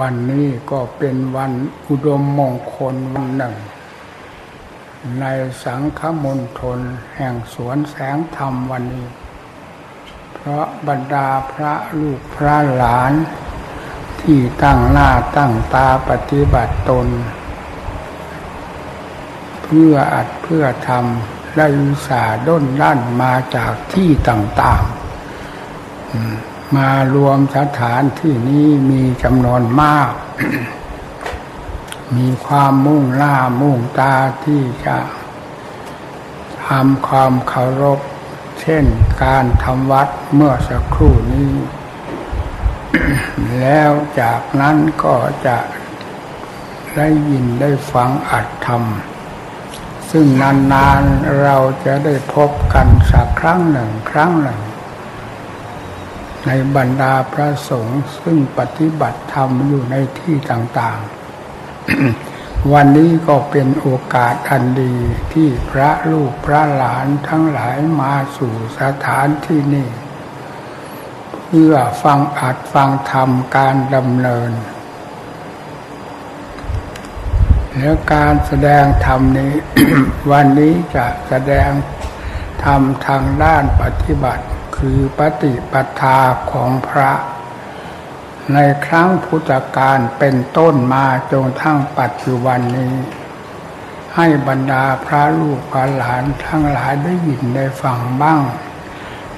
วันนี้ก็เป็นวันอุดมมงคลวันหนึ่ง ในสังฆมณฑลแห่งสวนแสงธรรมวันนี้ เพราะบรรดาพระลูกพระหลาน ที่ตั้งหน้าตั้งตาปฏิบัติตน เพื่ออัดเพื่อทำได้อุตสาด้นลั่นมาจากที่ต่าง ๆ มารวมสถานที่นี้มีจำนวนมาก มีความมุ่งล่ามุ่งตาที่จะทำความเคารพ เช่นการทำวัดเมื่อสักครู่นี้ แล้วจากนั้นก็จะได้ยินได้ฟังอัดธรรม ซึ่งนานๆเราจะได้พบกันสักครั้งหนึ่งครั้งหนึ่ง ในบรรดาพระสงฆ์ซึ่งปฏิบัติธรรมอยู่ในที่ต่างๆ วันนี้ก็เป็นโอกาสอันดีที่พระลูกพระหลานทั้งหลายมาสู่สถานที่นี้เพื่อฟังอัดฟังธรรมการดำเนิน แล้วการแสดงธรรมนี้ วันนี้จะแสดงธรรมทางด้านปฏิบัติ คือปฏิปทาของพระ ในครั้งพุทธกาลเป็นต้นมาจนทั้งปัจจุบันนี้ ให้บรรดาพระลูกพระหลานทั้งหลายได้ยินได้ฟังบ้าง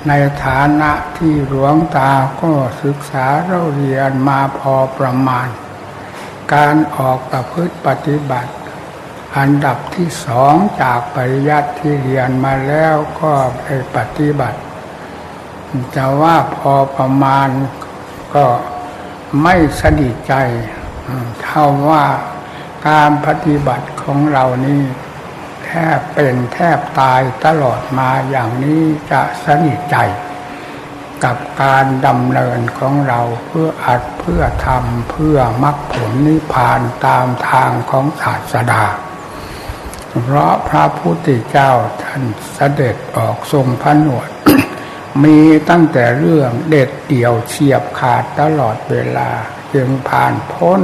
ในฐานะที่หลวงตาก็ศึกษาเราเรียนมาพอประมาณ การออกประพฤติปฏิบัติอันดับที่สองจากปริยัติที่เรียนมาแล้วก็ไปปฏิบัติ จะว่าพอประมาณก็ไม่สนิทใจเท่าว่าการปฏิบัติของเรานี่แทบเป็นแทบตายตลอดมาอย่างนี้จะสนิทใจ กับการดำเนินของเราเพื่ออัดเพื่อทำเพื่อมรรคผลนิพพานตามทางของศาสดา เพราะพระพุทธเจ้าท่านเสด็จออกทรงพระนวด มีตั้งแต่เรื่องเด็ดเดี่ยวเฉียบขาดตลอดเวลา จึงผ่านพ้น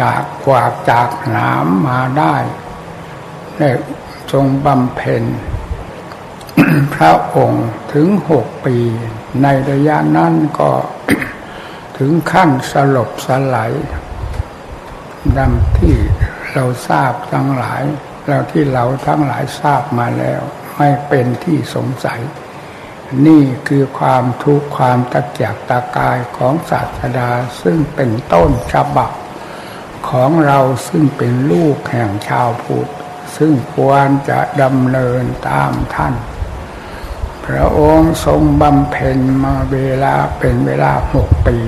จากกวากจากหนามมาได้ได้ทรงบำเพ็ญพระองค์ถึงหกปี ในระยะนั้นก็ถึงขั้นสลบสลายดังที่เราทราบทั้งหลาย แล้วที่เราทั้งหลายทราบมาแล้ว ไม่เป็นที่สงสัย นี่คือความทุกข์ความตะเกียกตะกายของศาสดาซึ่งเป็นต้นฉบับ ของเราซึ่งเป็นลูกแห่งชาวพุทธซึ่งควรจะดำเนินตามท่าน พระองค์ทรงบำเพ็ญมาเวลาเป็นเวลาหกปี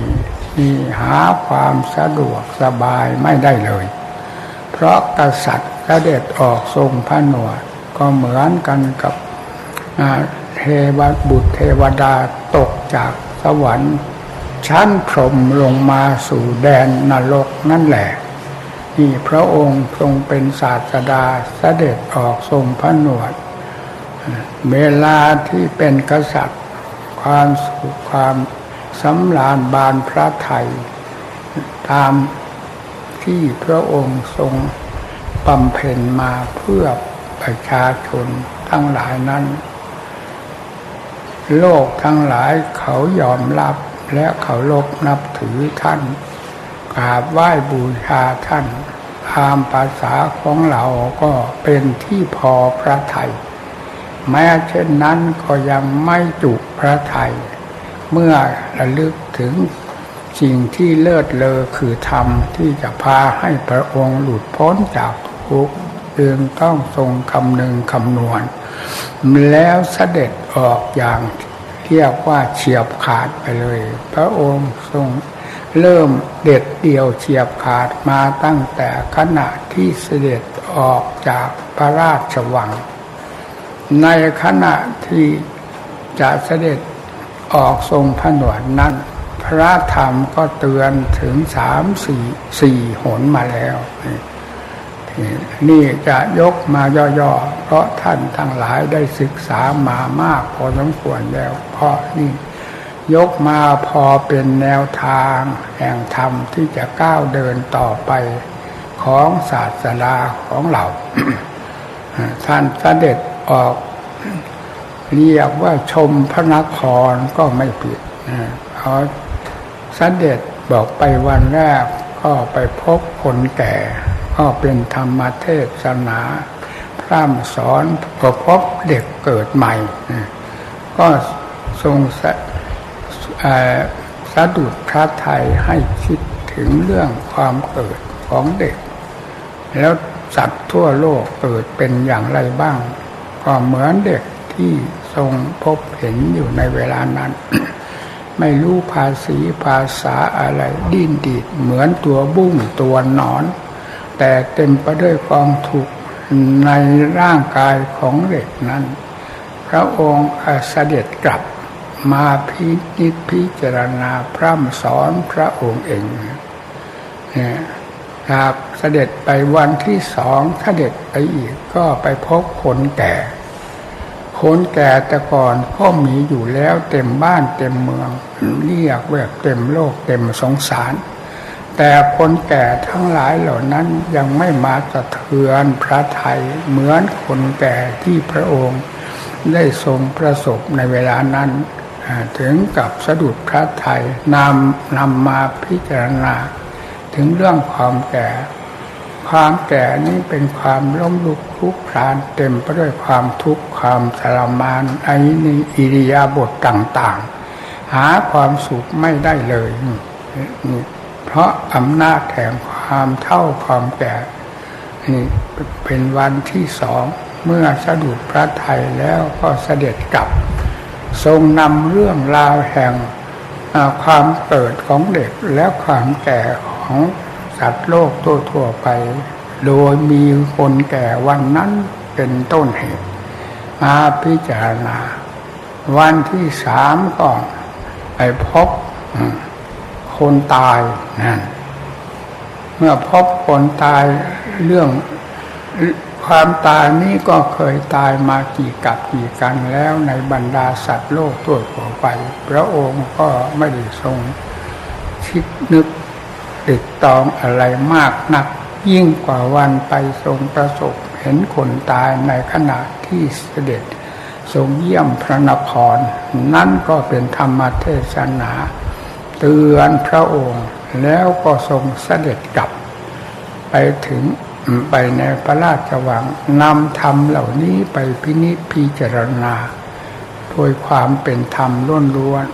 นี่หาความสะดวกสบายไม่ได้เลย เพราะกษัตริย์เสด็จออกทรงพระนวดก็เหมือนกันกับ วบุตรเทวดาตกจากสวรรค์ชั้นพรหมลงมาสู่แดนนรกนั่นแหละ นี่พระองค์ทรงเป็นศาสดาเสด็จออกทรงพระนวด เวลาที่เป็นกษัตริย์ ความสุขความสำราญบานพระไทย ตามที่พระองค์ทรงบำเพ็ญมาเพื่อประชาชนทั้งหลายนั้น โลกทั้งหลายเขายอมรับและเขาลบนับถือท่านกราบไหว้บูชาท่านตามภาษาของเราก็เป็นที่พอพระไทยแม้เช่นนั้นก็ยังไม่จุพระไทย เมื่อระลึกถึงสิ่งที่เลิศเลอคือธรรมที่จะพาให้พระองค์หลุดพ้นจากทุกข์ จึงต้องทรงคำหนึ่งคำนวณ แล้วเสด็จออกอย่างเรียกว่าเฉียบขาดไปเลย พระองค์ทรงเริ่มเด็ดเดี่ยวเฉียบขาดมาตั้งแต่ขณะที่เสด็จออกจากพระราชวัง ในขณะที่จะเสด็จออกทรงผนวดนั้น พระธรรมก็เตือนถึงสามสี่สี่หนมาแล้ว นี่จะยกมาย่อๆ เพราะท่านทั้งหลายได้ศึกษามามากพอสมควรแล้วเพราะนี่ยกมาพอเป็นแนวทางแห่งธรรมที่จะก้าวเดินต่อไปของศาสนาของเรา ท่านสเสด็จออก เรียกว่าชมพระนครก็ไม่ผิดเขาเสด็จบอกไปวันแรกก็ไปพบคนแก่ ก็เป็นธรรมเทศนาพร่ำสอนก็พบเด็กเกิดใหม่ ก็ทรงสะดุดพระไทยให้คิดถึงเรื่องความเกิดของเด็ก แล้วสัตว์ทั่วโลกเกิดเป็นอย่างไรบ้าง ก็เหมือนเด็กที่ทรงพบเห็นอยู่ในเวลานั้น ไม่รู้ภาษีภาษาอะไรดิ้นดีดเหมือนตัวบุ้งตัวนอน แต่เต็มไปด้วยความทุกในร่างกายของเด็กนั้น พระองค์เสด็จกลับมาพิจิตพิจารณาพร่ำสอนพระองค์เองเนี่ยครับเสด็จไปวันที่สองเสด็จไปอีกก็ไปพบคนแก่ คนแก่แต่ก่อนก็มีอยู่แล้วเต็มบ้านเต็มเมืองเรียกแบบเต็มโลกเต็มสงสาร แต่คนแก่ทั้งหลายเหล่านั้นยังไม่มาสะเทือนพระไทยเหมือนคนแก่ที่พระองค์ ได้ทรงประสบในเวลานั้น ถึงกับสะดุดพระไทยนำนำมาพิจารณา ถึงเรื่องความแก่ ความแก่นี้เป็นความล้มลุกคลุกคลานเต็มไปด้วยความทุกข์ความทรมานไอ้นี่อิริยาบถต่าง ๆ หาความสุขไม่ได้เลยนี่ เพราะอำนาจแห่งความเท่าความแก่นี่เป็นวันที่สองเมื่อสะดุดพระไทยแล้วก็เสด็จกลับ ทรงนำเรื่องราวแห่งความเกิดของเด็กและความแก่ของสัตว์โลกทั่วๆไป โดยมีคนแก่วันนั้นเป็นต้นเหตุมาพิจารณา วันที่สามก็ไปพบ คนตายนั่นเมื่อพบคนตายเรื่องความตายนี้ก็เคยตายมากี่กับกี่กันแล้วในบรรดาสัตว์โลกตัวต่อไป พระองค์ก็ไม่ได้ทรงคิดนึกติดตองอะไรมากนัก ยิ่งกว่าวันไปทรงประสบเห็นคนตายในขณะที่เสด็จ ทรงเยี่ยมพระนคร นั่นก็เป็นธรรมเทศนา เตือนพระองค์ แล้วก็ทรงเสด็จกลับ ไปถึงไปในพระราชวังนำธรรมเหล่านี้ไปพินิจพิจารณาโดยความเป็นธรรมล้นล้วน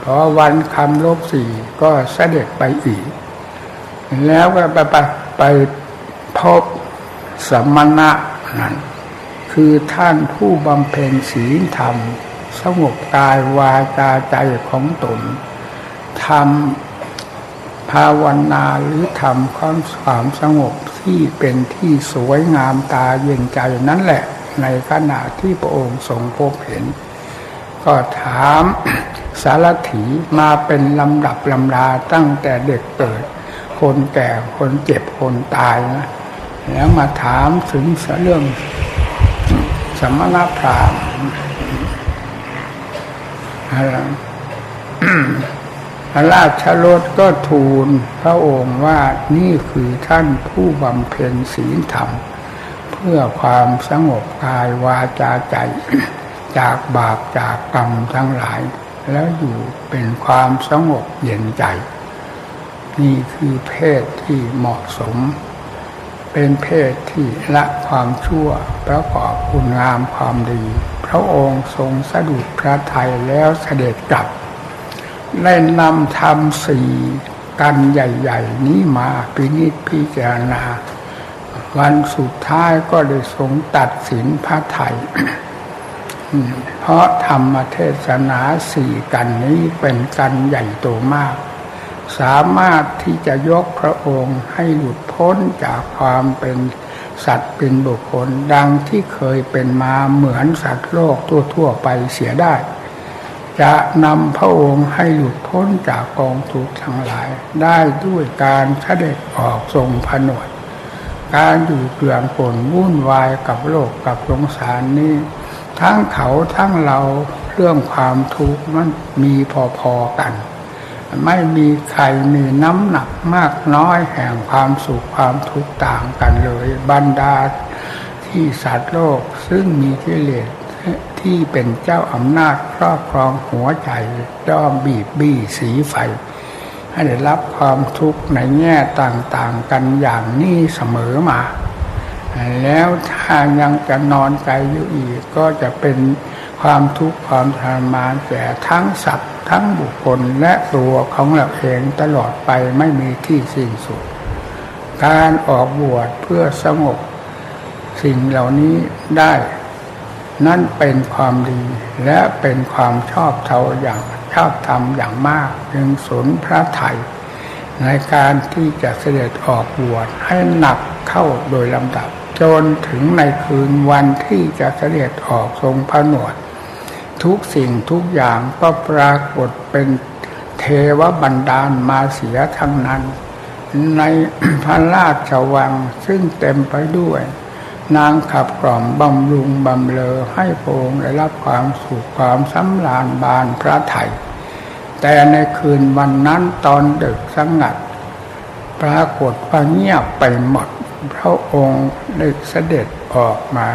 เพราะวันคำลบสี่ก็เสด็จไปอีก แล้วก็ไปไปไปพบสมณะนั้นคือท่านผู้บำเพ็ญศีลธรรม สงบกายวาจาใจของตน ทำภาวนาหรือทำความความสงบที่เป็นที่สวยงามตาเย็นใจนั่นแหละ ในขณะที่พระองค์ทรงพบเห็น ก็ถามสารถีมาเป็นลำดับลำดาตั้งแต่เด็กเกิด คนแก่คนเจ็บคนตายนะแล้วมาถามถึงเรื่องสมณพราหมณ์ ระราชรถก็ทูลพระองค์ว่านี่คือท่านผู้บำเพ็ญศีลธรรม เพื่อความสงบกายวาจาใจ จากบาปจากกรรมทั้งหลาย แล้วอยู่เป็นความสงบเย็นใจ นี่คือเพศที่เหมาะสม เป็นเพศที่ละความชั่วประกอบคุณงามความดี พระองค์ทรงสะดุดพระไทยแล้วเสด็จกลับ ได้นำธรรมสี่กันใหญ่ ๆ นี้มาพินิจพิจารณา วันสุดท้ายก็ได้ทรงตัดสินพระไทย เพราะธรรมเทศนาสี่กันนี้เป็นกันใหญ่โตมาก สามารถที่จะยกพระองค์ให้หลุดพ้นจากความเป็นสัตว์เป็นบุคคลดังที่เคยเป็นมาเหมือนสัตว์โลกทั่ว ๆ ไปเสียได้ จะนำพระองค์ให้หลุดพ้นจากกองทุกข์ทั้งหลาย ได้ด้วยการเสด็จออกทรงผนวดการอยู่เกลื่อนฝนวุ่นวายกับโลกกับสงสารนี้ ทั้งเขาทั้งเราเรื่องความทุกข์มันมีพอๆกัน ไม่มีใครมีน้ำหนักมากน้อยแห่งความสุขความทุกข์ต่างกันเลย บรรดาที่สัตว์โลกซึ่งมีกิเลส ที่เป็นเจ้าอำนาจครอบครองหัวใจย่อมบีบบี้สีไฟ ให้ได้รับความทุกข์ในแง่ต่างๆกันอย่างนี้เสมอมา แล้วถ้ายังจะนอนใจอยู่อีกก็จะเป็นความทุกข์ความทรมานแก่ทั้งสัตว์ทั้งบุคคลและตัวของเราเองตลอดไปไม่มีที่สิ้นสุด การออกบวชเพื่อสงบสิ่งเหล่านี้ได้ นั่นเป็นความดีและเป็นความชอบเทาอย่างชอบธรรมอย่างมากจึงสนพระไทย ในการที่จะเสด็จออกบวชให้หนักเข้าโดยลำดับ จนถึงในคืนวันที่จะเสด็จออกทรงพระหนวด ทุกสิ่งทุกอย่างก็ปรากฏเป็นเทวบันดาลมาเสียทั้งนั้น ในพระราชวังซึ่งเต็มไปด้วย นางขับกล่อมบำรุงบำเลอให้พงได้รับความสุขความสำราญบานพระไถ่แต่ในคืนวันนั้นตอนดึกสงัด ปรากฏว่าเงียบไปหมด พระองค์ได้เสด็จออกมา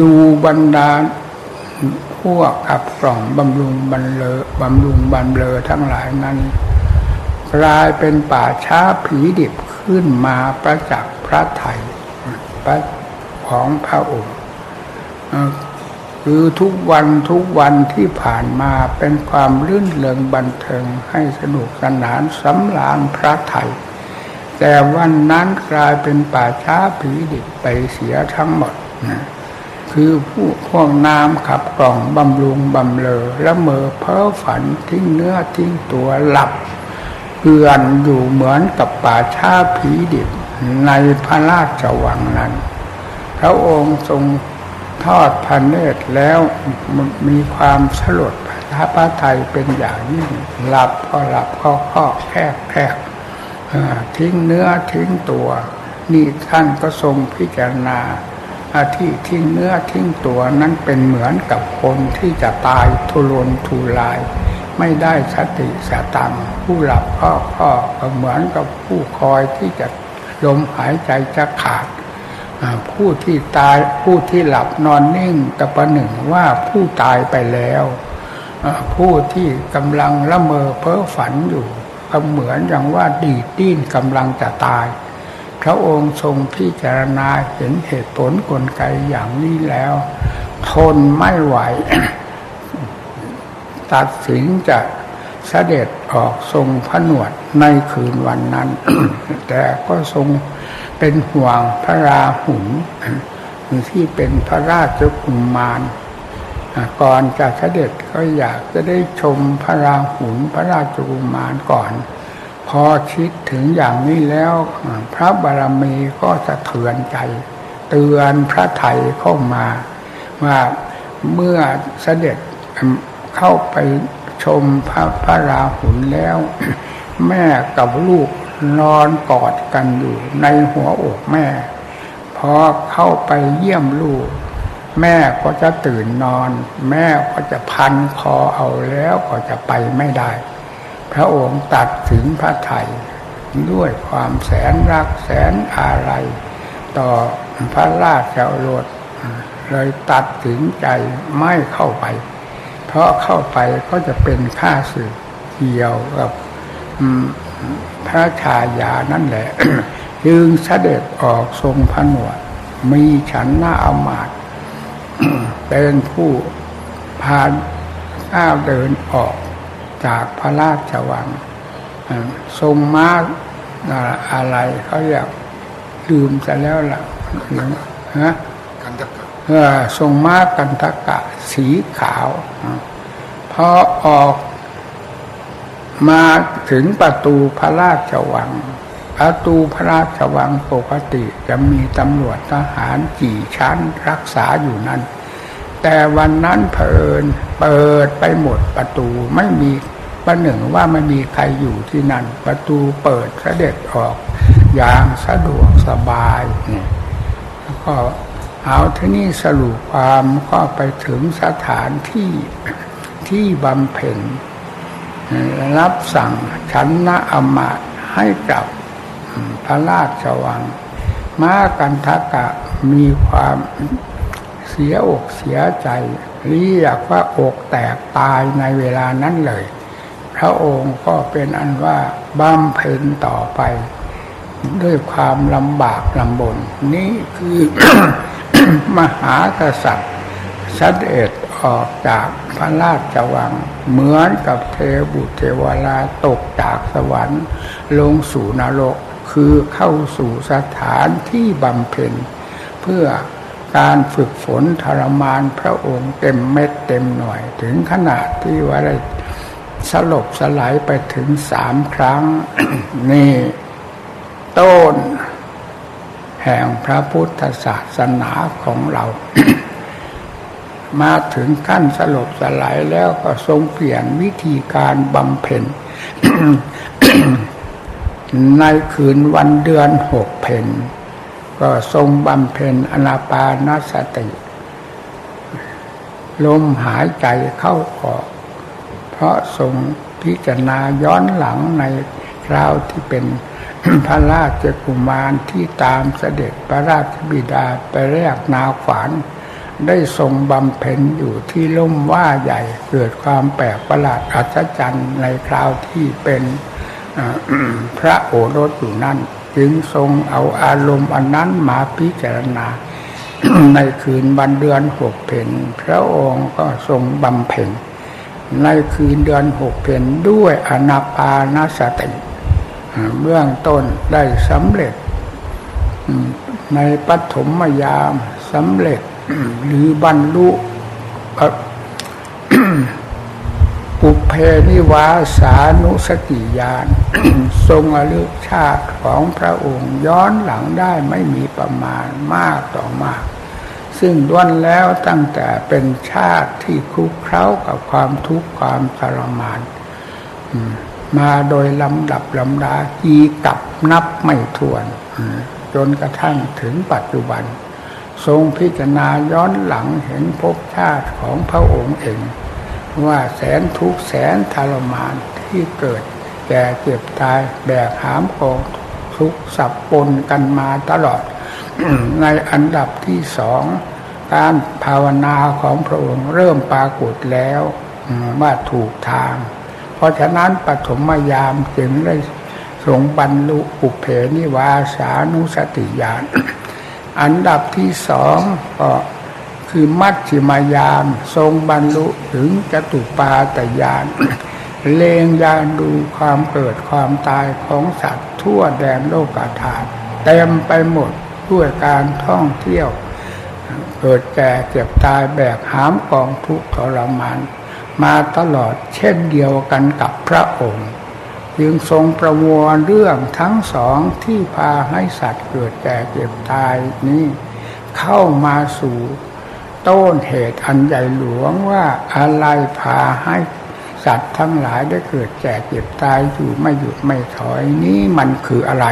ดูบรรดาพวกขับกล่อมบำรุงบำเลอบำรุงบำเลอทั้งหลายนั้นกลายเป็นป่าช้าผีดิบ ขึ้นมาประจักษ์พระไถ่ของพระองค์คือทุกวันทุกวันที่ผ่านมาเป็นความลื่นเลิงบันเทิงให้สนุกสนานสำราญพระไถ่แต่วันนั้นกลายเป็นป่าช้าผีดิบไปเสียทั้งหมดนะคือผู้พวกน้ำขับกล่องบำรุงบำเลอละเมอเพ้อฝันทิ้งเนื้อทิ้งตัวหลับ เกือนอยู่เหมือนกับป่าช้าผีดิบในพระราชวังนั้น พระองค์ทรงทอดพระเนตรแล้วมีความสลดท้าพระไทยเป็นอย่างยิ่งหลับก็หลับก็ข้อแคกแคกทิ้งเนื้อทิ้งตัว นี่ท่านก็ทรงพิจารณาที่ทิ้งเนื้อทิ้งตัวนั้นเป็นเหมือนกับคนที่จะตายทุรนทุราย ไม่ได้สติสตังผู้หลับก็ก็เหมือนกับผู้คอยที่จะลมหายใจจะขาดผู้ที่ตายผู้ที่หลับนอนนิ่งกระประหนึ่งว่าผู้ตายไปแล้วผู้ที่กำลังละเมอเพ้อฝันอยู่ก็เหมือนอย่างว่าดีดิ้นกำลังจะตาย พระองค์ทรงพิจารณาเห็นเหตุผลกลไกอย่างนี้แล้ว ทนไม่ไหว ตัดสินจะเสด็จออกทรงผนวดในคืนวันนั้น แต่ก็ทรงเป็นห่วงพระราหุลที่เป็นพระราชกุมมารก่อนจะเสด็จก็อยากจะได้ชมพระราหุลพระราชกุมมารก่อน พอคิดถึงอย่างนี้แล้วพระบารมีก็สะเทือนใจ เตือนพระไทยเข้ามา ว่าเมื่อเสด็จ เข้าไปชมพระพระราหุลแล้ว แม่กับลูกนอนกอดกันอยู่ในหัวอกแม่ พอเข้าไปเยี่ยมลูก แม่ก็จะตื่นนอน แม่ก็จะพันคอเอาแล้วก็จะไปไม่ได้ พระองค์ตัดถึงพระไทยด้วยความแสนรักแสนอะไร ต่อพระราชโอรสเลยตัดถึงใจไม่เข้าไป เพราะเข้าไปก็จะเป็นค่าสึกเกี่ยวกับพระชายานั่นแหละ จึงเสด็จออกทรงผนวด มีฉันหน้าอามาตเป็นผู้พาก้าวเดินออกจากพระราชวัง ทรงมาอะไรเขาอยากลืมซะแล้วล่ะฮะ ทรงมากันทกะสีขาวพอออกมาถึงประตูพระราชวัง ประตูพระราชวังปกติจะมีตำรวจทหารกี่ชั้นรักษาอยู่นั้น แต่วันนั้นเพลินเปิดไปหมดประตูไม่มีประหนึ่งว่าไม่มีใครอยู่ที่นั่น ประตูเปิดเสด็จออก อย่างสะดวกสบายเนี่ยแล้วก็ เอาที่นี่สรุปความก็ไปถึงสถานที่ที่บำเพ็ญรับสั่งชันนะอมาตให้กับพระราชวัง มากันทกะมีความเสียอกเสียใจเรียกว่าอกแตกตายในเวลานั้นเลย พระองค์ก็เป็นอันว่าบำเพ็ญต่อไป ด้วยความลำบากลำบน นี่คือ มหากษัตริย์เสด็จออกจากพระราชวัง เหมือนกับเทบุตรเทวราตกจากสวรรค์ ลงสู่นรกคือเข้าสู่สถานที่บำเพ็ญ เพื่อการฝึกฝนทรมานพระองค์เต็มเม็ดเต็มหน่วย ถึงขนาดที่ว่าได้สลบสลายไปถึงสามครั้ง นี่ ต้น แห่งพระพุทธศาสนาของเรา มาถึงขั้นสลบสลายแล้วก็ทรงเปลี่ยนวิธีการบำเพ็ญในคืนวันเดือนหกเพนก็ทรงบำเพ็ญอนาปานสติ ลมหายใจเข้าออก เพราะทรงพิจารณาย้อนหลังในคราวที่เป็น พระราชกุมารที่ตามเสด็จพระราชบิดาไปแรกนาขวานได้ทรงบำเพ็ญอยู่ที่ล่มว่าใหญ่เกิดความแปลกประหลาดอัศจรรย์ในคราวที่เป็นพระโอรสอยู่นั่น จึงทรงเอาอารมณ์อันนั้นมาพิจารณา ในคืนวันเดือนหกเพนพระองค์ก็ทรงบำเพ็ญในคืนเดือนหกเพนด้วยอนาปานสติ เบื้องต้นได้สำเร็จ ในปฐมยามสำเร็จหรือบรรลุปุเพนิวาสานุสติญาณทรงอลึกชาติของพระองค์ย้อนหลังได้ไม่มีประมาณมากต่อมาก ซึ่งด้วนแล้วตั้งแต่เป็นชาติที่คุกเคล้ากับความทุกข์ความทรมาน มาโดยลำดับลำดาจีกับนับไม่ถ้วน จนกระทั่งถึงปัจจุบัน ทรงพิจารณาย้อนหลังเห็นภพชาติของพระองค์เอง ว่าแสนทุกแสนทรมานที่เกิดแก่เจ็บตายแบกหามกองทุกสับปนกันมาตลอด ในอันดับที่สองการภาวนาของพระองค์เริ่มปรากฏแล้วว่าถูกทาง เพราะฉะนั้นปฐมยามจึงได้ทรงบรรลุอุเพนิวาสานุสติญาณอันดับที่สองก็คือมัชฌิมายามทรงบรรลุถึงจตุปาตยานเลงยานดูความเกิดความตายของสัตว์ทั่วแดนโลกาธาตุเต็มไปหมดด้วยการท่องเที่ยว เกิดแก่เจ็บตายแบกหามกองทุกข์ทรมาน มาตลอดเช่นเดียวกันกับพระองค์ จึงทรงประมวลเรื่องทั้งสองที่พาให้สัตว์เกิดแก่เจ็บตายนี้ เข้ามาสู่ต้นเหตุอันใหญ่หลวงว่าอะไรพาให้สัตว์ทั้งหลายได้เกิดแก่เจ็บตายอยู่ไม่หยุดไม่ถอยนี้มันคืออะไร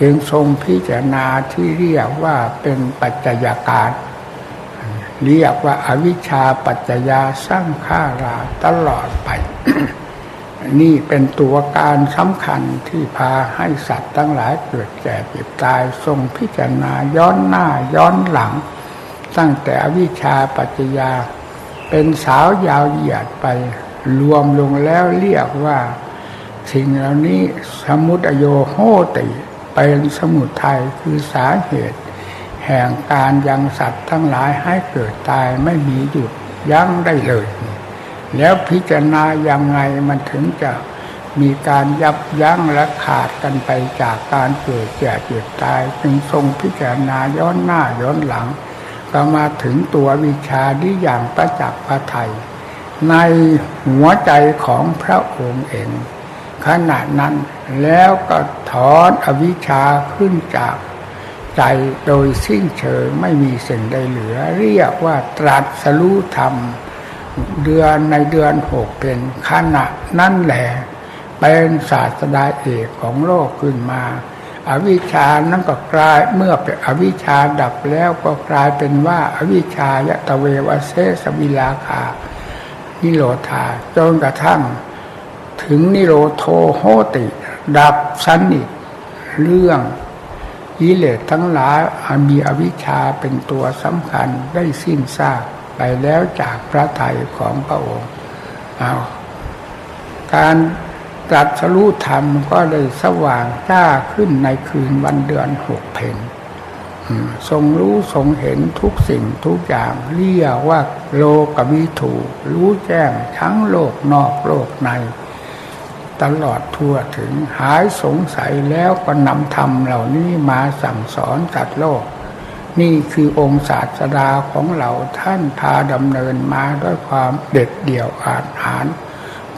จึงทรงพิจารณาที่เรียกว่าเป็นปัจจัยการ เรียกว่าอาวิชชาปัจจยาสร้างข้าราตลอดไป นี่เป็นตัวการสำคัญที่พาให้สัตว์ทั้งหลายเกิดแก่เจ็บตาย ทรงพิจารณาย้อนหน้าย้อนหลัง ตั้งแต่อวิชชาปัจจยา เป็นสาวยาวเหยียดไป รวมลงแล้วเรียกว่าสิ่งเหล่านี้สมุทโยโหติ เป็นสมุทัยคือสาเหตุ แห่งการยังสัตว์ทั้งหลายให้เกิดตายไม่มีหยุดยั้งได้เลย แล้วพิจารณายังไงมันถึงจะมีการยับยั้งและขาดกันไปจากการเกิดแก่เจ็บตาย จึงทรงพิจารณาย้อนหน้าย้อนหลัง ก็มาถึงตัววิชาที่อย่างประจักษ์พระไทยในหัวใจของพระองค์เองขณะนั้นแล้วก็ถอนอวิชชาขึ้นจาก ใจโดยสิ้นเชิงไม่มีสิ่งใดเหลือ เรียกว่าตรัสรู้ธรรม เดือนในเดือนหกเป็นขณะนั่นแหละเป็นศาสดาเอกของโลกขึ้นมาอวิชานั้นก็กลายเมื่อเป็นอวิชาดับแล้วก็กลายเป็นว่าอาวิชายะตะเววเสสวิลาคานิโรธาจนกระทั่ง ถึงนิโรโทโหติ ดับสันนิเรื่อง กิเลสทั้งหลายมีอวิชชาเป็นตัวสำคัญได้สิ้นซากไปแล้วจากพระทัยของพระองค์เอาการตรัสรู้ธรรมก็เลยสว่างจ้าขึ้นในคืนวันเดือนหกเพนทรงรู้ทรงเห็นทุกสิ่งทุกอย่างเรียกว่าโลกวิถูรู้แจ้งทั้งโลกนอกโลกใน ตลอดทั่วถึงหายสงสัยแล้วก็นำธรรมเหล่านี้มาสั่งสอนจัดโลก นี่คือองค์ศาสดาของเราท่านพาดำเนินมาด้วยความเด็ดเดี่ยวอาจหาร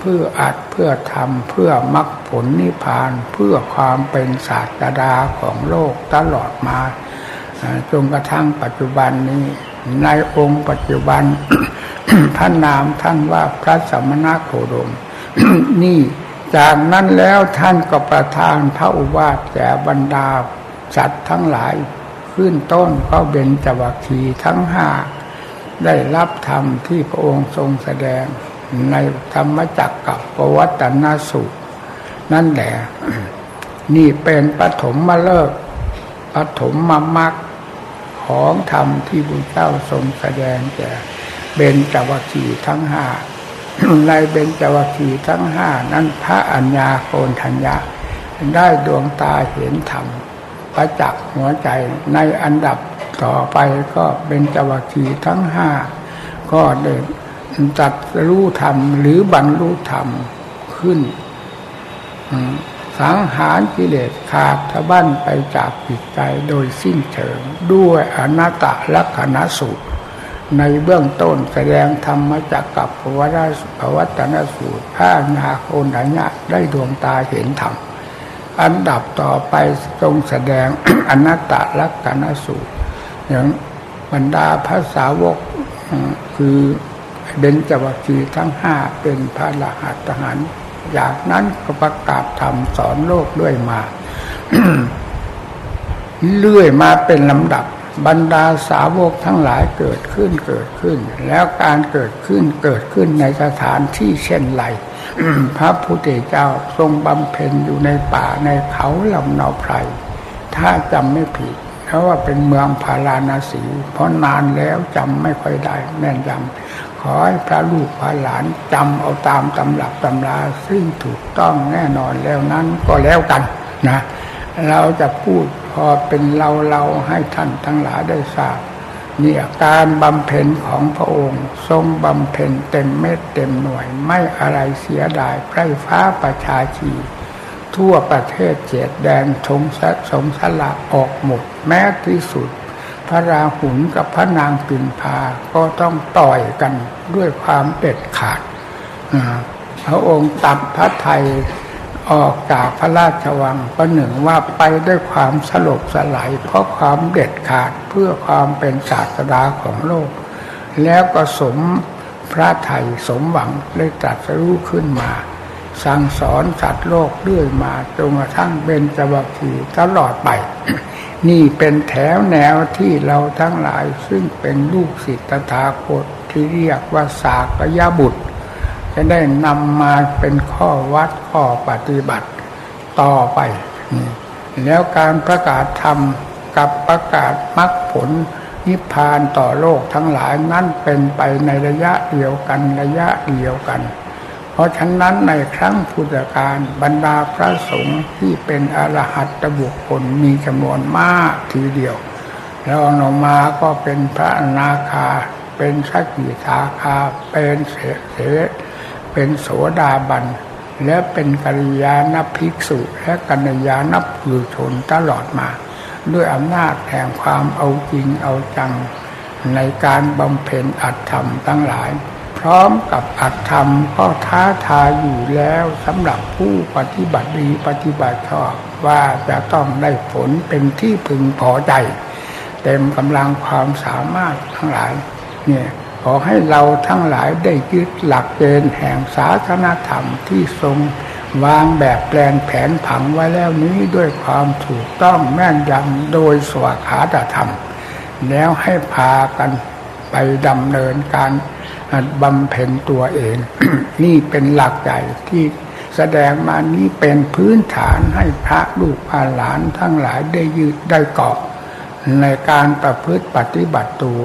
พื่ออัดเพื่อทำเพื่อมรรคผลนิพพานเพื่อความเป็นศาสดาของโลกตลอดมาจนกระทั่งปัจจุบันนี้ในองค์ปัจจุบันท่านนามท่านว่าพระสัมณโคดม นี่ จากนั้นแล้วท่านก็ประทานพระอุวาทแก่บรรดาสัตว์ทั้งหลาย ขึ้นต้นก็เบญจวัคคีทั้งห้าได้รับธรรมที่พระองค์ทรงแสดงในธรรมจักกับปวัตนาสุนั่นแหละ นี่เป็นปฐมมาเลิกปฐมมามักของธรรมที่พระเจ้าทรงแสดงแก่เบญจวัคคีทั้งห้า ในเบญจวัคคีทั้งห้านั้นพระอัญญาโกนทัญญาได้ดวงตาเห็นธรรมประจักษ์หัวใจในอันดับต่อไปก็เป็นจวัคคีทั้งห้าก็เดินจัดรู้ธรรมหรือบรรลุธรรมขึ้นสังหารกิเลสขาดทะบั้นไปจากจิตใจโดยสิ้นเชิง ด้วยอนัตตลักษณสูตร ในเบื้องต้นแสดงธรรมจากกับพระวัตนสูตรพระนาโคนไหนได้ดวงตาเห็นธรรม อันดับต่อไปทรงแสดงอนัตตลักษณสูตร อย่างบรรดาภาษาวกคือเบญจวัคคีทั้งห้าเป็นพระรหัสทหารจากนั้นก็ประกาศธรรมสอนโลกด้วยมา เลื่อยมาเป็นลำดับ บรรดาสาวกทั้งหลายเกิดขึ้นเกิดขึ้น แล้วการเกิดขึ้นเกิดขึ้นในสถานที่เช่นไรพระพุทธเจ้าทรงบำเพ็ญอยู่ในป่าในเขาลำนาไพรถ้าจำไม่ผิดเพราะว่าเป็นเมืองพาราณสี เพราะนานแล้วจำไม่ค่อยได้แม่นยำขอให้พระลูกพระหลานจำเอาตามตำหลักตำราซึ่งถูกต้องแน่นอนแล้วนั้นก็แล้วกันนะ เราจะพูด พอเป็นเราเราให้ท่านทั้งหลายได้ทราบเนี่ยการบำเพ็ญของพระองค์ ทรงบำเพ็ญเต็มเม็ดเต็มหน่วย ไม่อะไรเสียดายไพร่ฟ้าประชาชี ทั่วประเทศเจ็ดแดนทงสัสงสละออกหมด แม้ที่สุด พระราหุลกับพระนางปินพาก็ต้องต่อยกันด้วยความเด็ดขาด พระองค์ตัดพระไทย ออกจากพระราชวังประหนึ่งว่าไปด้วยความสลบสลายเพราะความเด็ดขาดเพื่อความเป็นศาสดาของโลก แล้วก็สมพระไทยสมหวังเลยตรัสรู้ขึ้นมา สั่งสอนสัตว์โลกเรื่อยมาจนกระทั่งเป็นจวัคคีตลอดไป นี่เป็นแถวแนวที่เราทั้งหลายซึ่งเป็นลูกศิษย์ตถาคตที่เรียกว่าสากยบุตร จะได้นำมาเป็นข้อวัดข้อปฏิบัติต่อไป แล้วการประกาศธรรมกับประกาศมรรคผลนิพพานต่อโลกทั้งหลายนั้นเป็นไปในระยะเดียวกันระยะเดียวกัน เพราะฉะนั้นในครั้งพุทธกาลบรรดาพระสงฆ์ที่เป็นอรหัตตบุคคลมีจำนวนมากทีเดียว แล้วออกมาก็เป็นพระนาคา เป็นสักกิทาคาเป็นเสเส เป็นโสดาบัน และเป็นกัลยาณภิกษุและกัลยาณผู้ชนตลอดมา ด้วยอำนาจแห่งความเอาจริงเอาจัง ในการบำเพ็ญอัตธรรมทั้งหลาย พร้อมกับอัตธรรมก็ท้าทายอยู่แล้วสำหรับผู้ปฏิบัติดีปฏิบัติชอบว่าจะต้องได้ผลเป็นที่พึงพอใจ เต็มกำลังความสามารถทั้งหลายเนี่ย ขอให้เราทั้งหลายได้ยึดหลักเกณฑ์แห่งศาสนาธรรมที่ทรงวางแบบแปลนแผนผังไว้แล้วนี้ด้วยความถูกต้องแม่นยำโดยสวขาตธรรม แล้วให้พากันไปดำเนินการบำเพ็ญตัวเอง นี่เป็นหลักใหญ่ที่แสดงมานี้เป็นพื้นฐานให้พระลูกอาหลานทั้งหลายได้ยืดได้เกาะ ในการประพฤติปฏิบัติตัว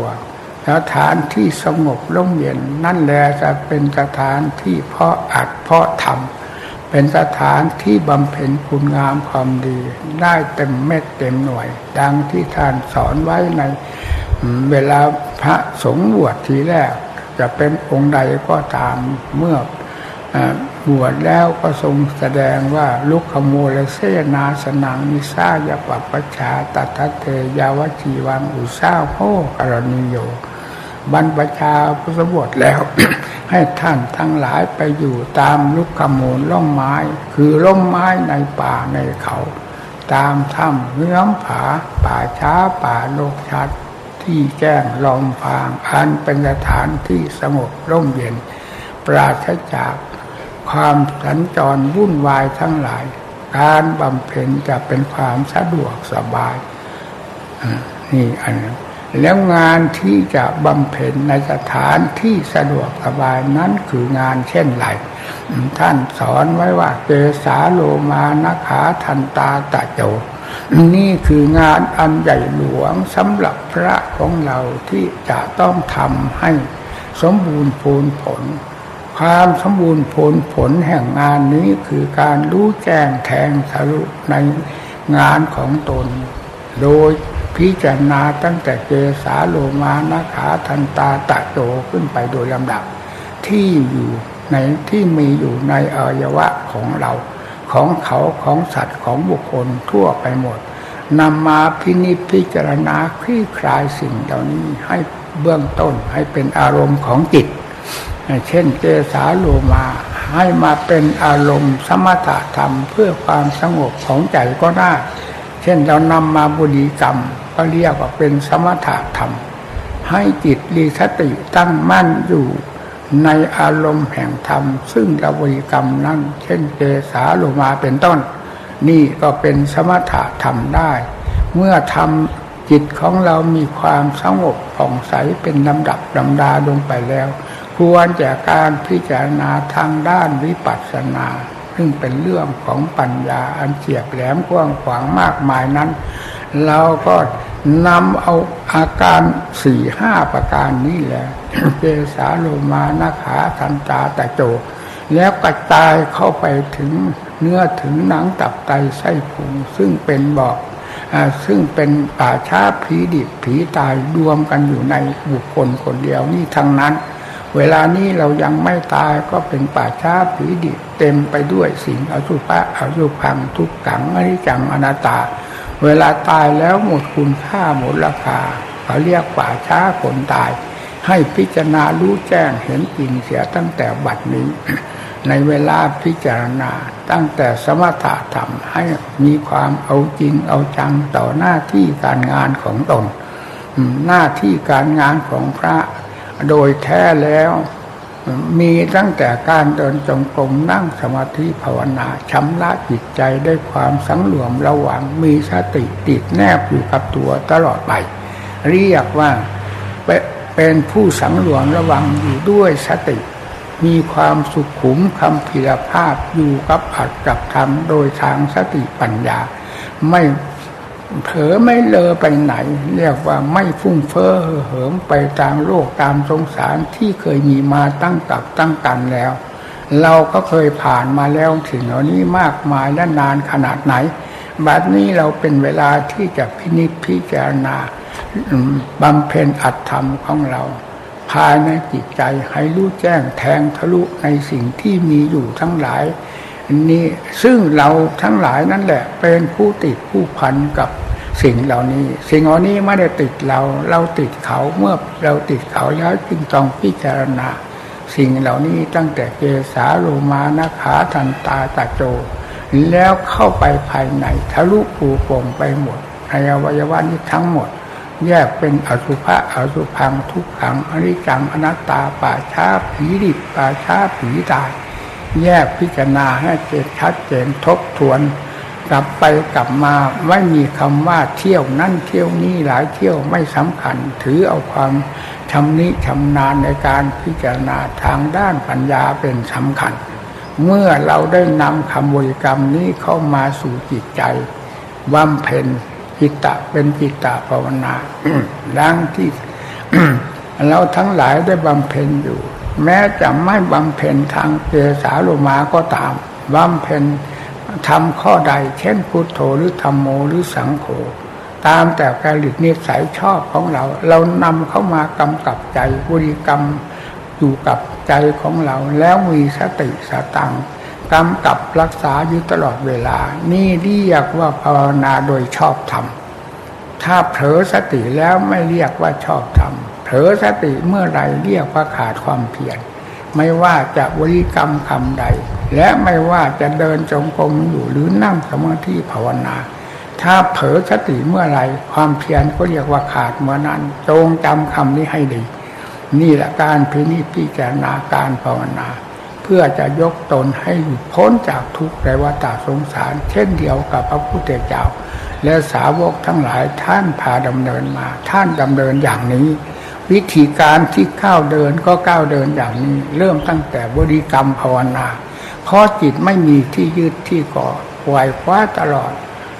สถานที่สงบร่มเย็นนั่นแหละจะเป็นสถานที่เพาะอัดเพาะทำเป็นสถานที่บำเพ็ญคุณงามความดี ได้เต็มเม็ดเต็มหน่วย ดังที่ท่านสอนไว้ใน เวลาพระสงฆ์บวชทีแรก จะเป็นองค์ใดก็ตามเมื่อบวชแล้วก็ทรงแสดงว่าลุกขโมลเสนาสนังมิซายปปชาตัทเทยาวจีวังอุซาโหกรณีโย บรรพชาพุทธบวชแล้ว ให้ท่านทั้งหลายไปอยู่ตามลุกขโมลล่มไม้ คือล่มไม้ในป่าในเขา ตามถ้ำเงื้อมผา ป่าช้าป่าโลกชัด ที่แจ้งลอมฟางอันเป็นสถานที่สงบร่มเย็น ปราศจากความสัญจรวุ่นวายทั้งหลาย การบำเพ็ญจะเป็นความสะดวกสบายนี่อันนี้ แล้วงานที่จะบำเพ็ญในสถานที่สะดวกสบายนั้นคืองานเช่นไรท่านสอนไว้ว่าเกสาโลมานาขาทันตาตะโจ นี่คืองานอันใหญ่หลวงสำหรับพระของเราที่จะต้องทำให้สมบูรณ์พูนผล ความสมบูรณ์ผลผลแห่งงานนี้คือการรู้แจ้งแทงทะลุในงานของตน โดย พิจารณาตั้งแต่เกสาโลมานาขาทันตาตะโจขึ้นไปโดยลำดับ ที่อยู่ในที่มีอยู่ในอวัยวะของเราของเขาของสัตว์ของบุคคลทั่วไปหมดนำมาพินิจพิจารณาคลี่คลายสิ่งเหล่านี้ให้เบื้องต้นให้เป็นอารมณ์ของจิต เช่นเจสาโลมาให้มาเป็นอารมณ์สมถะธรรมเพื่อความสงบของใจก็ได้ เช่นเรานำมาบุรีกรรม ก็เรียกว่าเป็นสมถะธรรม ให้จิตรีสติตั้งมั่นอยู่ในอารมณ์แห่งธรรม ซึ่งเราบุรีกรรมนั้นเช่นเจสาโลมาเป็นต้น นี่ก็เป็นสมถะธรรมได้ เมื่อทำจิตของเรามีความสงบผ่องใสเป็นลำดับลำดาลงไปแล้ว ควรจากการพิจารณาทางด้านวิปัสสนา ซึ่งเป็นเรื่องของปัญญาอันเฉียบแหลมกว้างขวางมากมายนั้น เราก็ นำเอาอาการสี่ห้าประการนี้แหละเจสาโลมานาขาทันตาตะโจ แล้วกระจายเข้าไปถึงเนื้อถึงหนังตับไตไส้พุงซึ่งเป็นบอกซึ่งเป็นป่าช้าผีดิบผีตายรวมกันอยู่ในบุคคลคนเดียวนี่ทั้งนั้น เวลานี้เรายังไม่ตายก็เป็นป่าช้าผีดิบเต็มไปด้วยสิ่งอสุภะอสุพังทุกขังอนิจจังอนัตตา เวลาตายแล้วหมดคุณค่าหมดราคาเขาเรียกป่าช้าคนตาย ให้พิจารณารู้แจ้งเห็นจริงเสียตั้งแต่บัดนี้ ในเวลาพิจารณาตั้งแต่สมถะธรรมให้มีความเอาจริงเอาจังต่อหน้าที่การงานของตน หน้าที่การงานของพระโดยแท้แล้ว มีตั้งแต่การเดินจงกรมนั่งสมาธิภาวนาชำระจิตใจได้ความสังรวมระหว่างมีสติติดแนบอยู่กับตัวตลอดไป เรียกว่าเป็นผู้สังรวมระวังอยู่ด้วยสติ มีความสุขุมคำพิรภาพอยู่กับอัดกับธรรมโดยทางสติปัญญา ไม่ เผลอไม่เลอไปไหน เรียกว่าไม่ฟุ้งเฟ้อเหิมไปตามโลกตามสงสารที่เคยมีมาตั้งกับตั้งกันแล้ว เราก็เคยผ่านมาแล้วถึงเหล่านี้มากมายและนานขนาดไหน บัดนี้เราเป็นเวลาที่จะพินิจพิจารณาบำเพ็ญอัตธรรมของเรา ภายในจิตใจให้รู้แจ้งแทงทะลุในสิ่งที่มีอยู่ทั้งหลาย นี้ซึ่งเราทั้งหลายนั่นแหละ เป็นผู้ติดผู้พันกับสิ่งเหล่านี้ สิ่งเหล่านี้ไม่ได้ติดเรา เราติดเขาเมื่อเราติดเขาแล้วจึงต้องพิจารณา สิ่งเหล่านี้ตั้งแต่เกสาโลมานาขาทันตาตาโจ แล้วเข้าไปภายในทะลุปูโป่งไปหมดในอวัยวะนี้ทั้งหมด แยกเป็นอสุภะอสุพังทุกขังอนิจจังอนัตตาป่าช้าผีดิบป่าช้าผีตาย แยกพิจารณาให้เกิดชัดเจนทบทวน กลับไปกลับมาไม่มีคำว่าเที่ยวนั่นเที่ยวนี้หลายเที่ยวไม่สำคัญ ถือเอาความชำนิชำนาญในการพิจารณาทางด้านปัญญาเป็นสำคัญ เมื่อเราได้นำคำบริกรรมนี้เข้ามาสู่จิตใจบำเพ็ญจิตตะเป็นจิตตะภาวนาดังที่เราทั้งหลายได้บำเพ็ญอยู่ แม้จะไม่บำเพ็ญทางเกสาโลมาก็ตามบำเพ็ญทำข้อใด เช่นพุทโธหรือธรรมโมหรือสังโฆตามแต่การหลีกนิสัยชอบของเรา เรานำเข้ามากำกับใจบริกรรมอยู่กับใจของเรา แล้วมีสติสตังกำกับรักษาอยู่ตลอดเวลา นี่เรียกว่าภาวนาโดยชอบธรรม ถ้าเผลอสติแล้วไม่เรียกว่าชอบธรรม ผลอสติเมื่อไรเรียกว่าขาดความเพียรไม่ว่าจะวริกรรมคำใด และไม่ว่าจะเดินจงกรมอยู่หรือนั่งสมาธิภาวนา ถ้าเผลอสติเมื่อไรความเพียรก็เรียกว่าขาดเมื่อนั้นจงจำคำนี้ให้ดี นี่แหละการพินิจพิจารณาการภาวนา เพื่อจะยกตนให้หลุดพ้นจากทุกข์ในวัฏสงสาร เช่นเดียวกับพระพุทธเจ้า และสาวกทั้งหลายท่านพาดำเนินมา ท่านดำเนินอย่างนี้ วิธีการที่ก้าวเดินก็ก้าวเดินอย่างนี้ เริ่มตั้งแต่บริกรรมภาวนา เพราะจิตไม่มีที่ยืดที่เกาะปล่อยคว้าตลอด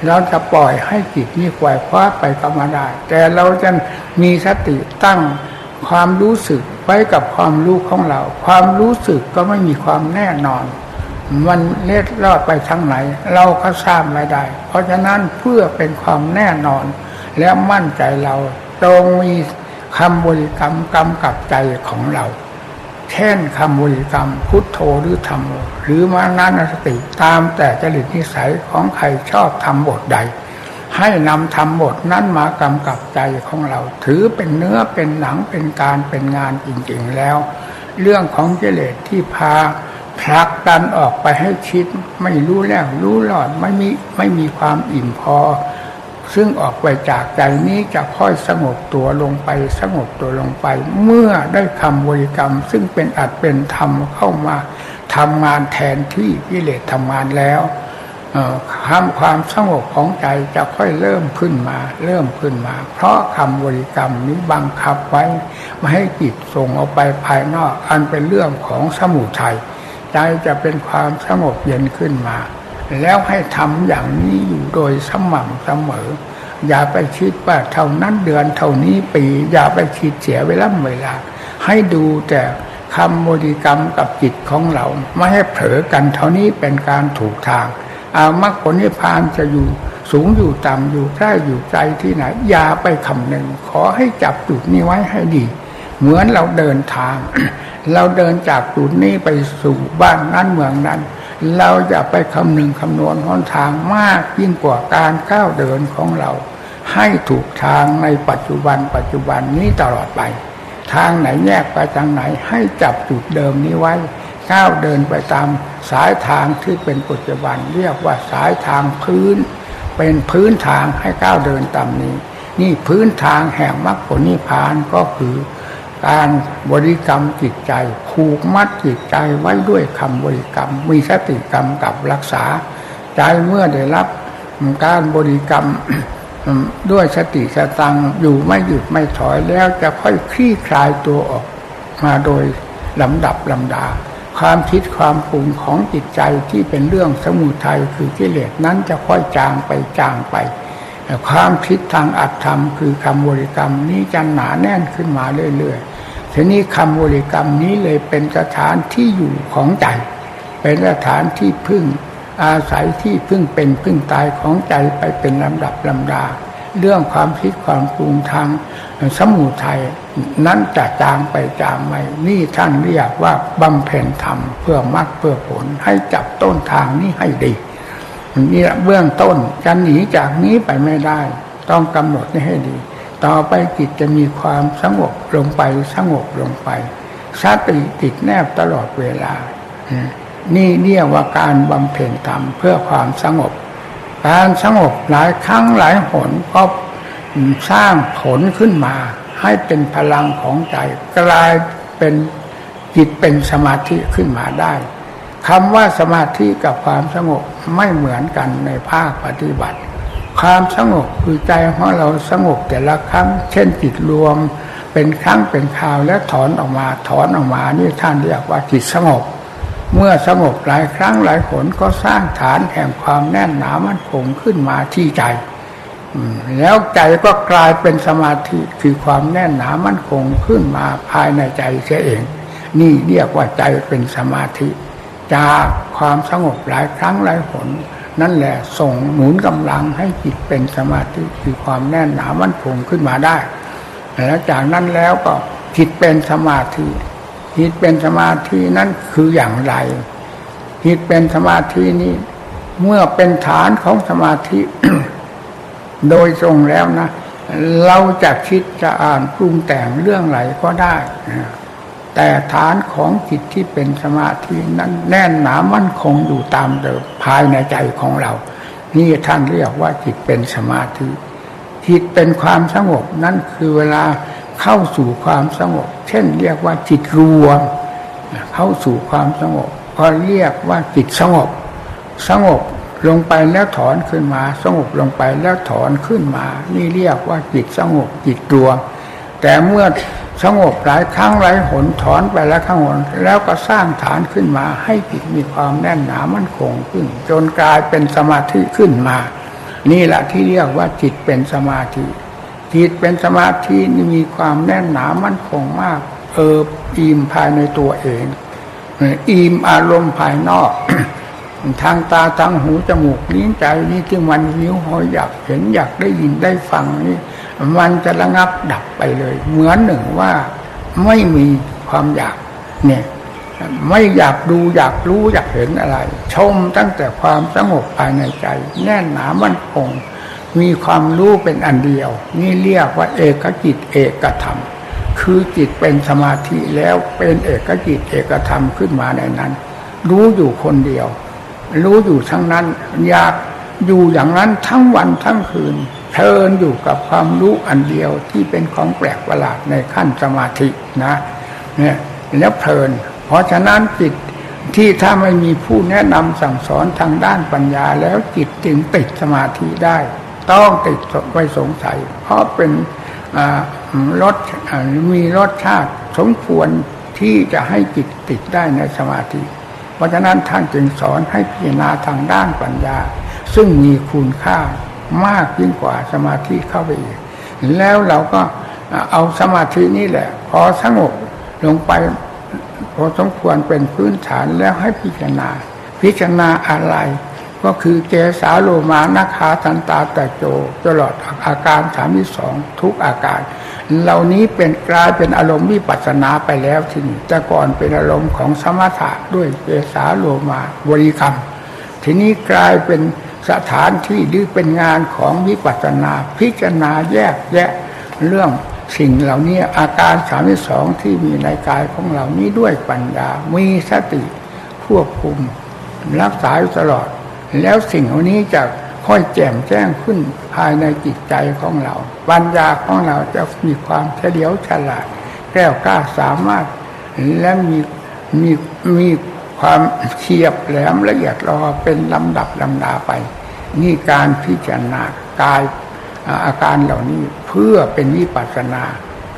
เราจะปล่อยให้จิตนี้ปล่อยคว้าไปก็มาได้ แต่เราจะมีสติตั้งความรู้สึกไว้กับความรู้ของเรา ความรู้สึกก็ไม่มีความแน่นอน มันเล็ดลอดไปทางไหน เราก็ทราบไม่ได้ เพราะฉะนั้นเพื่อเป็นความแน่นอน และมั่นใจเราตรงมี คำบริกรรมกำกับใจของเรา เช่นคำบริกรรมพุทโธหรือธรรมหรือมานานาสติตามแต่จริตนิสัยของใครชอบทำบทใด ให้นำธรรมบทนั้นมากำกับใจของเรา ถือเป็นเนื้อเป็นหนังเป็นการเป็นงานจริงๆแล้ว เรื่องของเจเลสที่พาผลักดันออกไปให้คิด ไม่รู้แล้วรู้หลอดไม่มีไม่มีความอิ่มพอ ซึ่งออกไปจากใจนี้จะค่อยสงบตัวลงไปสงบตัวลงไป เมื่อได้คำบริกรรม ซึ่งเป็นอัดเป็นธรรมเข้ามาทำงานแทนที่กิเลสทำงานแล้วคำความสงบของใจจะค่อยเริ่มขึ้นมา เริ่มขึ้นมา เพราะคำบริกรรมนี้บังคับไว้ไม่ให้จิตส่งออกไปภายนอก อันเป็นเรื่องของสมุทัยใจจะเป็นความสงบเย็นขึ้นมา แล้วให้ทำอย่างนี้อยู่โดยสม่ำเสมอ อย่าไปคิดว่าเท่านั้นเดือนเท่านี้ปี อย่าไปคิดเสียเวลาเวลา ให้ดูแต่คำบริกรรมกับจิตของเรา ไม่ให้เผลอกันเท่านี้เป็นการถูกทางอามรรคผลนิพพานจะอยู่สูงอยู่ต่ำอยู่ใกล้อยู่ใจที่ไหนอย่าไปคำหนึ่ง ขอให้จับจุดนี้ไว้ให้ดี เหมือนเราเดินทาง เราเดินจากจุดนี้ไปสู่บ้านนั้นเมืองนั้น เราจะไปคำนึงคำนวณหนทางมากยิ่งกว่าการก้าวเดินของเรา ให้ถูกทางในปัจจุบันปัจจุบันนี้ตลอดไป ทางไหนแยกไปทางไหนให้จับจุดเดิมนี้ไว้ก้าวเดินไปตามสายทางที่เป็นปัจจุบัน เรียกว่าสายทางพื้น เป็นพื้นทางให้ก้าวเดินตามนี้ นี่พื้นทางแห่งมรรคผลนิพพานก็คือ การบริกรรมจิตใจผูกมัดจิตใจไว้ด้วยคำบริกรรม มีสติกรรมกับรักษา ใจเมื่อได้รับการบริกรรมด้วยสติสตังอยู่ไม่หยุดไม่ถอยแล้วจะค่อยคลี่คลายตัวออกมาโดยลำดับลำดา ความคิดความปรุงของจิตใจที่เป็นเรื่องสมุทัยคือกิเลสนั้นจะค่อยจางไปจางไป ความคิดทางอัตธรรม คือคำบริกรรมนี้จะหนาแน่นขึ้นมาเรื่อยๆ ทีนี้คำบริกรรมนี้เลยเป็นสถานที่อยู่ของใจ เป็นสถานที่พึ่งอาศัยที่พึ่งเป็นพึ่งตายของใจไปเป็นลำดับลำดา เรื่องความคิดความปรุงทางสมุทัยนั้นจะจางไปจางไปนี่ท่านเรียกว่าบำเพ็ญธรรมเพื่อมรรคเพื่อผลให้จับต้นทางนี้ให้ดีนี่เบื้องต้นจะหนีจากนี้ไปไม่ได้ ต้องกำหนดนี้ให้ดี ต่อไปจิตจะมีความสงบลงไปสงบลงไปสติติดแนบตลอดเวลา นี่เรียกว่าการบำเพ็ญธรรมเพื่อความสงบ การสงบหลายครั้งหลายหนก็สร้างผลขึ้นมา ให้เป็นพลังของใจกลายเป็นจิตเป็นสมาธิขึ้นมาได้คำว่าสมาธิกับความสงบไม่เหมือนกันในภาคปฏิบัติ ความสงบคือใจของเราสงบแต่ละครั้ง เช่นจิตรวม เป็นครั้งเป็นคราวแล้วถอนออกมาถอนออกมานี่ท่านเรียกว่าจิตสงบ เมื่อสงบหลายครั้งหลายผลก็สร้างฐานแห่งความแน่นหนามั่นคงขึ้นมาที่ใจแล้วใจก็กลายเป็นสมาธิคือความแน่นหนามั่นคงขึ้นมาภายในใจเสียเอง นี่เรียกว่าใจเป็นสมาธิ จากความสงบหลายครั้งหลายผล นั่นแหละส่งหนุนกำลังให้จิตเป็นสมาธิคือความแน่นหนามั่นคงขึ้นมาได้แล้วจากนั้นแล้วก็จิตเป็นสมาธิจิตเป็นสมาธินั้นคืออย่างไรจิตเป็นสมาธินี้ เมื่อเป็นฐานของสมาธิ โดยตรงแล้วนะ เราจะคิดจะอ่านปรุงแต่งเรื่องไหนก็ได้ แต่ฐานของจิตที่เป็นสมาธินั้นแน่นหนามั่นคงอยู่ตามเดิมภายในใจของเรา นี่ท่านเรียกว่าจิตเป็นสมาธิ จิตเป็นความสงบนั่นคือเวลาเข้าสู่ความสงบ เช่น เรียกว่าจิตรวมเข้าสู่ความสงบก็เรียกว่าจิตสงบ สงบลงไปแล้วถอนขึ้นมา สงบลงไปแล้วถอนขึ้นมา นี่เรียกว่าจิตสงบจิตรวม แต่เมื่อสงบหลายครั้งหลายหนถอนไปแล้วข้างหนแล้วก็สร้างฐานขึ้นมา ให้จิตมีความแน่นหนามั่นคงขึ้น จนกลายเป็นสมาธิขึ้นมา นี่แหละที่เรียกว่าจิตเป็นสมาธิ จิตเป็นสมาธินี่มีความแน่นหนามั่นคงมาก เอออิ่มภายในตัวเองอิ่มอารมณ์ภายนอก ทางตาทางหูจมูกลิ้นใจนี่ที่มันหิวหอยอยากเห็นอยากได้ยินได้ฟังนี่ มันจะระงับดับไปเลย เหมือนหนึ่งว่าไม่มีความอยากเนี่ยไม่อยากดูอยากรู้อยากเห็นอะไร ชมตั้งแต่ความสงบภายในใจ แน่นหนามั่นคงมีความรู้เป็นอันเดียว นี่เรียกว่าเอกจิตเอกธรรม คือจิตเป็นสมาธิแล้วเป็นเอกจิตเอกธรรมขึ้นมาในนั้น รู้อยู่คนเดียว รู้อยู่ทั้งนั้น อยากอยู่อย่างนั้นทั้งวันทั้งคืน เพลินอยู่กับความรู้อันเดียวที่เป็นของแปลกประหลาดในขั้นสมาธินะเนี่ยแล้วเพลิน เพราะฉะนั้นจิตที่ถ้าไม่มีผู้แนะนำสั่งสอนทางด้านปัญญาแล้วจิตจึงติดสมาธิได้ ต้องติดไว้สงสัย เพราะเป็นรสมีรสชาติสมควรที่จะให้จิตติดได้ในสมาธิ เพราะฉะนั้นท่านจึงสอนให้พิจารณาทางด้านปัญญา ซึ่งมีคุณค่า มากยิ่งกว่าสมาธิเข้าไปอีก แล้วเราก็เอาสมาธินี่แหละพอสงบลงไปพอสมควรเป็นพื้นฐานแล้วให้พิจารณา พิจารณาอะไร ก็คือเจสาโลมานาคาตันตาตะโจตลอดอาการสามีสองทุกอาการ เหล่านี้เป็นกลายเป็นอารมณ์วิปัสนาไปแล้วทีนี้แต่ก่อนเป็นอารมณ์ของสมถะด้วยเจสาโลมาบริกรรม ทีนี้กลายเป็น สถานที่หรือเป็นงานของวิปัสนา พิจารณาแยกแยะเรื่องสิ่งเหล่านี้อาการสามสองที่มีในกายของเรานี้ด้วยปัญญา มีสติควบคุมรักษาตลอด แล้วสิ่งเหล่านี้จะค่อยแจ่มแจ้งขึ้นภายในจิตใจของเรา ปัญญาของเราจะมีความเฉลียวฉลาดแก้วกล้าสามารถและมีมีมี ความเฉียบแหลมละเอียดรอเป็นลำดับลำดาไป นี่การพิจารณากายอาการเหล่านี้เพื่อเป็นวิปัสสนา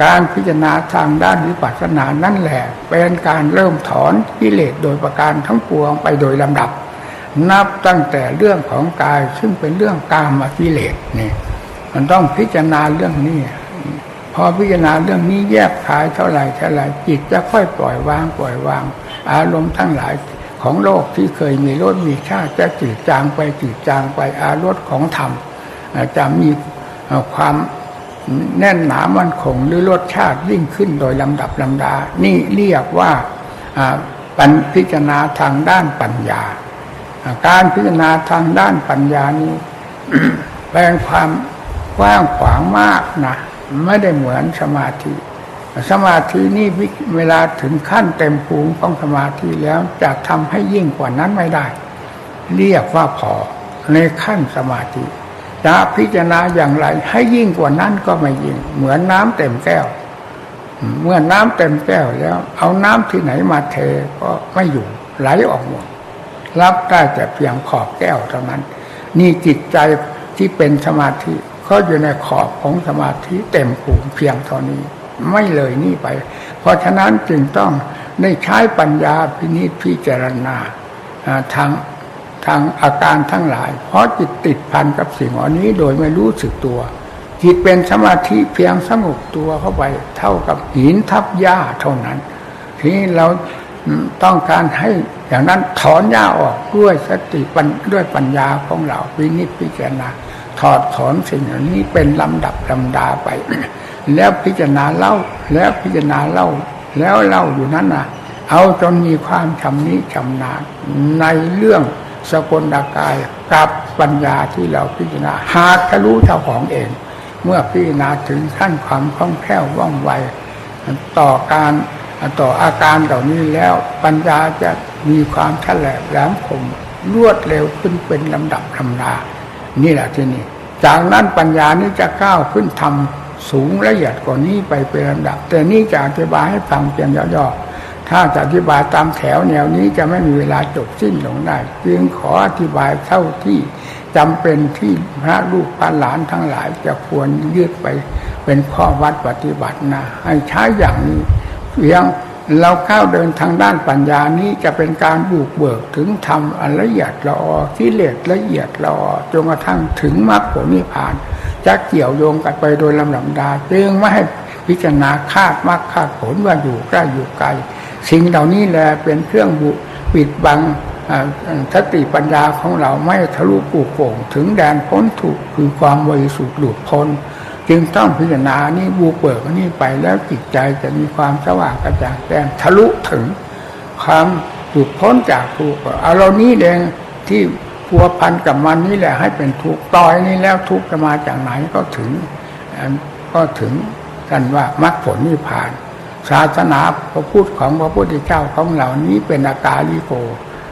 การพิจารณาทางด้านวิปัสสนานั่นแหละ เป็นการเริ่มถอนกิเลสโดยประการทั้งปวงไปโดยลำดับ นับตั้งแต่เรื่องของกายซึ่งเป็นเรื่องกามกิเลสนี่มันต้องพิจารณาเรื่องนี้พอพิจารณาเรื่องนี้แยกขายเท่าไหร่เท่าไหร่จิตจะค่อยปล่อยวางปล่อยวาง อารมณ์ทั้งหลายของโลกที่เคยมีรสมีชาติจะจืดจางไปจืดจางไปอารมณ์ของธรรมจะมีความแน่นหนามั่นคงหรือรสชาติยิ่งขึ้นโดยลำดับลำดา นี่เรียกว่าปัญพิจารณาทางด้านปัญญา การพิจารณาทางด้านปัญญานี้แปลงความกว้างขวางมากนะไม่ได้เหมือนสมาธิ สมาธินี่เวลาถึงขั้นเต็มภูมิของสมาธิแล้วจะทำให้ยิ่งกว่านั้นไม่ได้ เรียกว่าพอในขั้นสมาธิจะพิจารณาอย่างไร ให้ยิ่งกว่านั้นก็ไม่ยิ่ง เหมือนน้ำเต็มแก้ว เมื่อน้ำเต็มแก้วแล้ว เอาน้ำที่ไหนมาเทก็ไม่อยู่ไหลออกหมดรับได้แต่เพียงขอบแก้วเท่านั้น นี่จิตใจที่เป็นสมาธิเขาอยู่ในขอบของสมาธิเต็มภูมิเพียงเท่านี้ ไม่เลยนี่ไป เพราะฉะนั้นจึงต้องได้ใช้ปัญญาพินิจพิจารณาทางทางอาการทั้งหลาย เพราะจิตติดพันกับสิ่งเหล่านี้โดยไม่รู้สึกตัว จิตเป็นสมาธิเพียงสงบตัวเข้าไปเท่ากับหินทับหญ้าเท่านั้น ทีนี้เราต้องการให้อย่างนั้นถอนหญ้าออกด้วยสติปัญด้วยปัญญาของเราวินิจพิจารณาถอดถอนสิ่งเหล่านี้เป็นลำดับลำดาไป แล้วพิจารณาเล่า แล้วพิจารณาเล่า แล้วเล่าอยู่นั้นนะเอาจนมีความชำนิชำนาญในเรื่องสกลกายกับปัญญาที่เราพิจารณาหากจะรู้เจ้าของเอง เมื่อพิจารณาถึงขั้นความคล่องแคล่วว่องไวต่อการต่ออาการเหล่านี้แล้วปัญญาจะมีความฉลาดแหลมคมรวดเร็วขึ้นเป็นลำดับลำดานี่แหละที่นี่ จากนั้นปัญญานี้จะก้าวขึ้นทำ สูงละเอียดกว่านี้ไปเป็นลำดับ แต่นี่จะอธิบายให้ฟังเพียงย่อๆถ้าจะอธิบายตามแถวแนวนี้จะไม่มีเวลาจบสิ้นลงได้จึงขออธิบายเท่าที่จำเป็นที่พระลูกพระหลานทั้งหลายจะควรยืดไปเป็นข้อวัดปฏิบัตินะให้ใช้อย่างนี้เพียง เราเข้าเดินทางด้านปัญญานี้จะเป็นการบุกเบิกถึงธรรมอันละเอียดละออที่เลดละเอียดละออจนกระทั่งถึงมรรคผลนิพพาน จะเกี่ยวโยงกันไปโดยลำดับดาจึงไม่ให้พิจารณาคาดมรรคคาดผลว่าอยู่ใกล้อยู่ไกล สิ่งเหล่านี้แหละเป็นเครื่องบุปิดบังสติปัญญาของเราไม่ทะลุปูโป่งถึงแดนพ้นถูกคือความบริสุทธิ์หลุดพ้น จึงต้องพิจารณานี่บูเบิกนี่ไปแล้วจิตใจจะมีความสว่างกระจ่างแจ้งทะลุถึงความหลุดพ้นจากทุกข์เอาเรานี้เองที่พัวพันกับมันนี่แหละให้เป็นทุกข์ต่อยนี่แล้วทุกข์จะมาจากไหนก็ถึงก็ถึงกันว่ามรรคผลนิพพาน ศาสนาพระพุทธของพระพุทธเจ้าของเหล่านี้เป็นอากาลิโก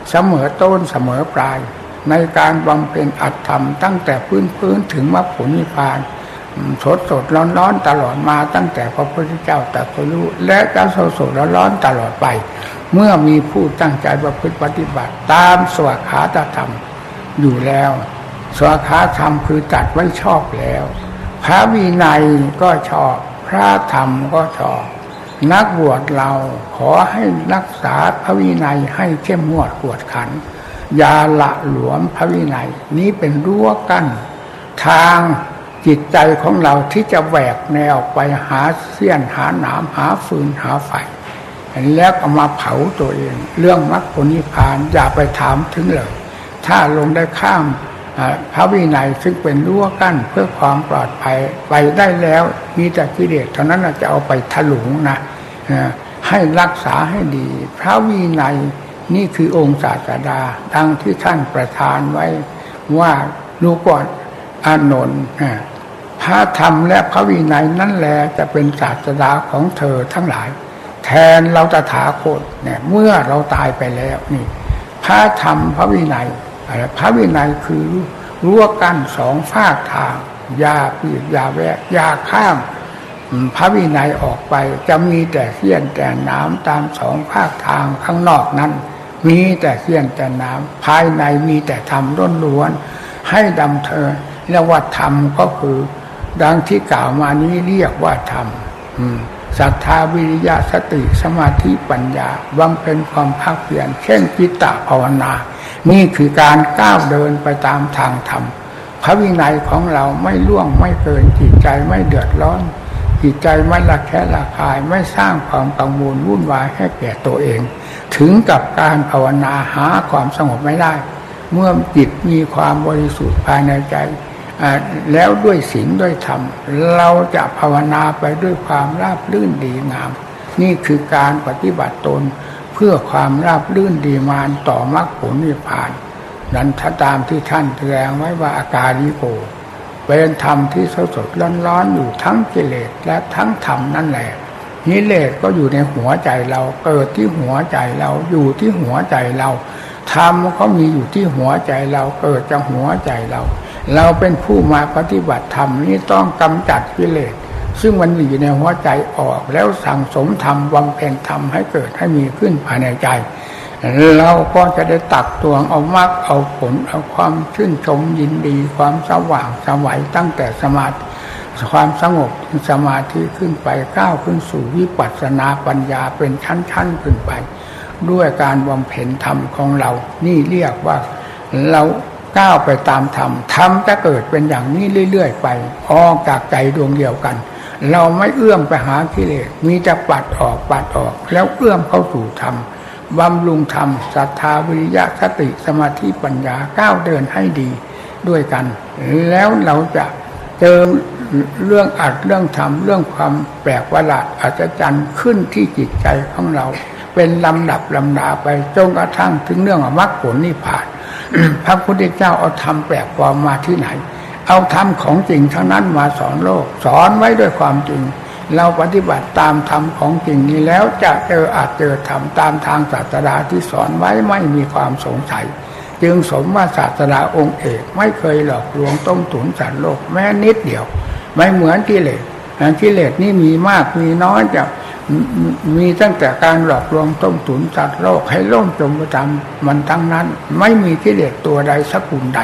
เสมอต้นเสมอปลาย ในการบำเพ็ญอัตธรรมตั้งแต่พื้นพื้นถึงมรรคผลนิพพาน สดสดร้อนร้อนตลอดมาตั้งแต่พระพุทธเจ้าตรัสรู้และจะสดสดร้อนร้อนตลอดไป เมื่อมีผู้ตั้งใจประพฤติปฏิบัติ ตามสวขาตธรรมอยู่แล้ว สวขาธรรมคือจัดไว้ชอบแล้ว พระวินัยก็ชอบ พระธรรมก็ชอบ นักบวชเราขอให้รักษาพระวินัยให้เข้มงวดกวดขันอย่าละหลวมพระวินัย นี้เป็นรั้วกั้นทาง จิตใจของเราที่จะแหวกแนวไปหาเสี้ยนหาหนามหาฟืนหาไฟแล้วเอามาเผาตัวเอง เรื่องมรรคผลนิพพานอย่าไปถามถึงเลย ถ้าลงได้ข้ามพระวินัยซึ่งเป็นรั้วกั้นเพื่อความปลอดภัยไปได้แล้ว มีแต่กิเลสเท่านั้นจะเอาไปถลุงนะให้รักษาให้ดี พระวินัยนี่คือองค์ศาสดาดังที่ท่านประทานไว้ว่าดูก่อนอานนท์ พระธรรมและพระวินัยนั่นแหละจะเป็นศาสดาของเธอทั้งหลาย แทนเราจะถาคตเนี่ยเมื่อเราตายไปแล้วนี่ พระธรรมพระวินัยอะไรพระวินัยคือรั้วกั้นสองฝากทางยาปีดยาแวะยาข้ามพระวินัยออกไปจะมีแต่เสี้ยนแต่น้ำตามสองภาคทางข้างนอกนั้น มีแต่เสี้ยนแต่น้ำภายในมีแต่ธรรมล้นล้วน ให้ดำเธอเรียกว่าธรรมก็คือ ดังที่กล่าวมานี้เรียกว่าธรรมศรัทธาวิริยะสติสมาธิปัญญาบำเพ็ญความภาคเพียรเช่นจิตตภาวนา นี่คือการก้าวเดินไปตามทางธรรมพระวินัยของเราไม่ล่วงไม่เกินจิตใจไม่เดือดร้อน จิตใจไม่ละแคะละคายไม่สร้างความกังวลวุ่นวายให้แก่ตัวเอง ถึงกับการภาวนาหาความสงบไม่ได้ เมื่อจิตมีความบริสุทธิ์ภายในใจ แล้วด้วยศีลด้วยธรรม เราจะภาวนาไปด้วยความราบรื่นดีงาม นี่คือการปฏิบัติตนเพื่อความราบรื่นดีมานต่อมรรคผลนิพพาน นั้นถ้าตามที่ท่านแสดงไว้ว่าอาการนิโกเป็นธรรมที่สดสดร้อนๆอยู่ทั้งกิเลสและทั้งธรรมนั่นแหละนิเลสก็อยู่ในหัวใจเราเกิดที่หัวใจเราอยู่ที่หัวใจเราธรรมเขามีอยู่ที่หัวใจเราเกิดจากหัวใจเรา เราเป็นผู้มาปฏิบัติธรรมนี้ต้องกำจัดกิเลสซึ่งมันมีอยู่ในหัวใจออกแล้วสั่งสมธรรมวางเพนธรรมให้เกิดให้มีขึ้นภายในใจ เราก็จะได้ตักตวงเอามรรคเอาผลเอาความชื่นชมยินดี ความสว่างสวัยตั้งแต่สมาธิความสงบสมาธิขึ้นไปก้าวขึ้นสู่วิปัสสนาปัญญาเป็นชั้นๆขึ้นไป ด้วยการบำเพ็ญธรรมของเรา นี่เรียกว่าเรา ก้าวไปตามธรรมธรรมจะเกิดเป็นอย่างนี้เรื่อยๆไปออกจากใจดวงเดียวกัน เราไม่เอื้อมไปหากิเลสมีจะปัดออกปัดออก แล้วเอื้อมเข้าสู่ธรรมบำรุงธรรมศรัทธาวิริยะสติสมาธิปัญญาก้าวเดินให้ดีด้วยกัน แล้วเราจะเจอเรื่องอัดเรื่องทำเรื่องความแปลกประหลาดอัศจรรย์ขึ้นที่จิตใจของเรา เป็นลำดับลำดาไปจนกระทั่งถึงเรื่องมรรคผลนิพพาน พระพุทธเจ้าเอาธรรมแปลกปลอมมาที่ไหน เอาธรรมของจริงทั้งนั้นมาสอนโลก สอนไว้ด้วยความจริง เราปฏิบัติตามธรรมของจริงนี้แล้วจะเจออาจเจอธรรมตามทางศาสดาที่สอนไว้ไม่มีความสงสัย จึงสมว่าศาสดาองค์เอกไม่เคยหลอกลวงต้มตุ๋นสัตว์โลกแม้นิดเดียว ไม่เหมือนกิเลสกิเลสนี่มีมากมีน้อยจะ มีตั้งแต่การหลอกลวงต้มตุนสัตว์โลกให้ล่มจมประจำมันทั้งนั้น ไม่มีกิเลสตัวใดสักกลุ่มใด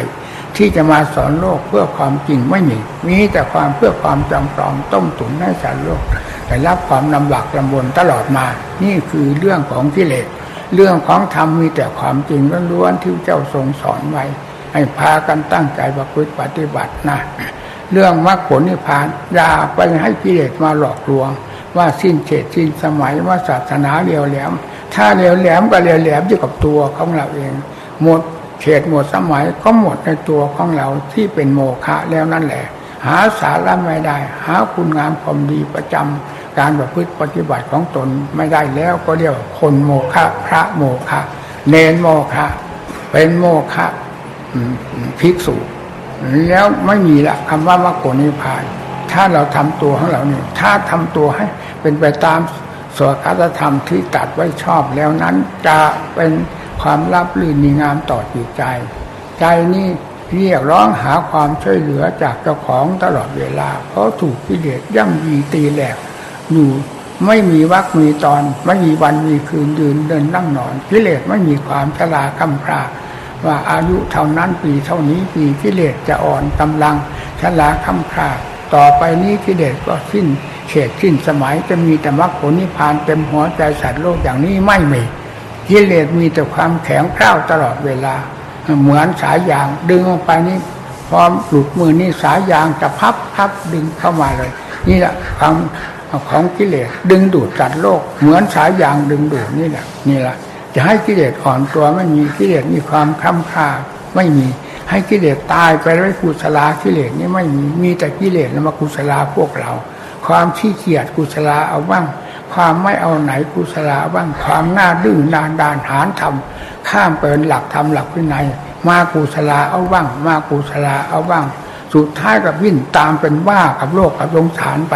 ที่จะมาสอนโลกเพื่อความจริงไม่มี มีแต่ความเพื่อความจำปลอมต้มตุนให้สัตว์โลกแต่รับความลำบากลำบนตลอดมา นี่คือเรื่องของกิเลส เรื่องของธรรมมีแต่ความจริงล้วนๆที่เจ้าทรงสอนไว้ ให้พากันตั้งใจประพฤติปฏิบัตินะเรื่องมรรคผลนิพพานอย่าไปให้กิเลสมาหลอกลวง ว่าสิ้นเขตสิ้นสมัยว่าศาสนาเลียวแหลม ถ้าเลียวแหลมก็เลียวแหลมอยู่กับตัวของเราเอง หมดเขตหมดสมัยก็หมดในตัวของเราที่เป็นโมฆะแล้วนั่นแหละ หาสาระไม่ได้ หาคุณงามความดีประจำการประพฤติปฏิบัติของตนไม่ได้แล้วก็เรียกคนโมฆะพระโมฆะเนนโมฆะเป็นโมฆะภิกษุแล้วไม่มีละคำว่ามรรคผลนิพพาน ถ้าเราทำตัวของเราเนี่ยถ้าทำตัวให้เป็นไปตามสวดธรรมที่ตัดไว้ชอบแล้วนั้นจะเป็นความรับลื่นมีงามต่อจิตใจ ใจนี่เรียกร้องหาความช่วยเหลือจากเจ้าของตลอดเวลา เพราะถูกกิเลสย่ำยีตีแหลกอยู่ไม่มีวักมีตอน ไม่มีวันมีคืนยืนเดินนั่งนอนกิเลสไม่มีความชราคำพราว่าอายุเท่านั้นปีเท่านี้ปีกิเลสจะอ่อนกำลังชราคำพรา ต่อไปนี้กิเลสก็สิ้นเขตสิ้นสมัยจะมีแต่มรรคผลนิพพานเต็มหัวใจสัตว์โลกอย่างนี้ไม่มีกิเลสมีแต่ความแข็งกร้าวตลอดเวลา เหมือนสายยางดึงออกไปนี่พร้อมหลุดมือนี่สายยางจะพับพับดึงเข้ามาเลย นี่แหละความของกิเลสดึงดูดสัตว์โลก เหมือนสายยางดึงดูดนี่แหละนี่แหละจะให้กิเลสอ่อนตัวไม่มีกิเลสมีความค้ำค่าไม่มี ให้กิเลสตายไปแล้วกุศลากิเลสนี่ไม่มีมีแต่กิเลสแล้วมากุศลาพวกเรา ความขี้เกียจกุศลาเอาบ้าง ความไม่เอาไหนกุศลาบ้าง ความหน้าดื้อนานดานหานทำข้ามเปินหลักธรรมหลักวินัยมากุศลาเอาบ้าง มากุศลาเอาบ้าง สุดท้ายกับวิ่งตามเป็นว่ากับโลกกับลงฐานไป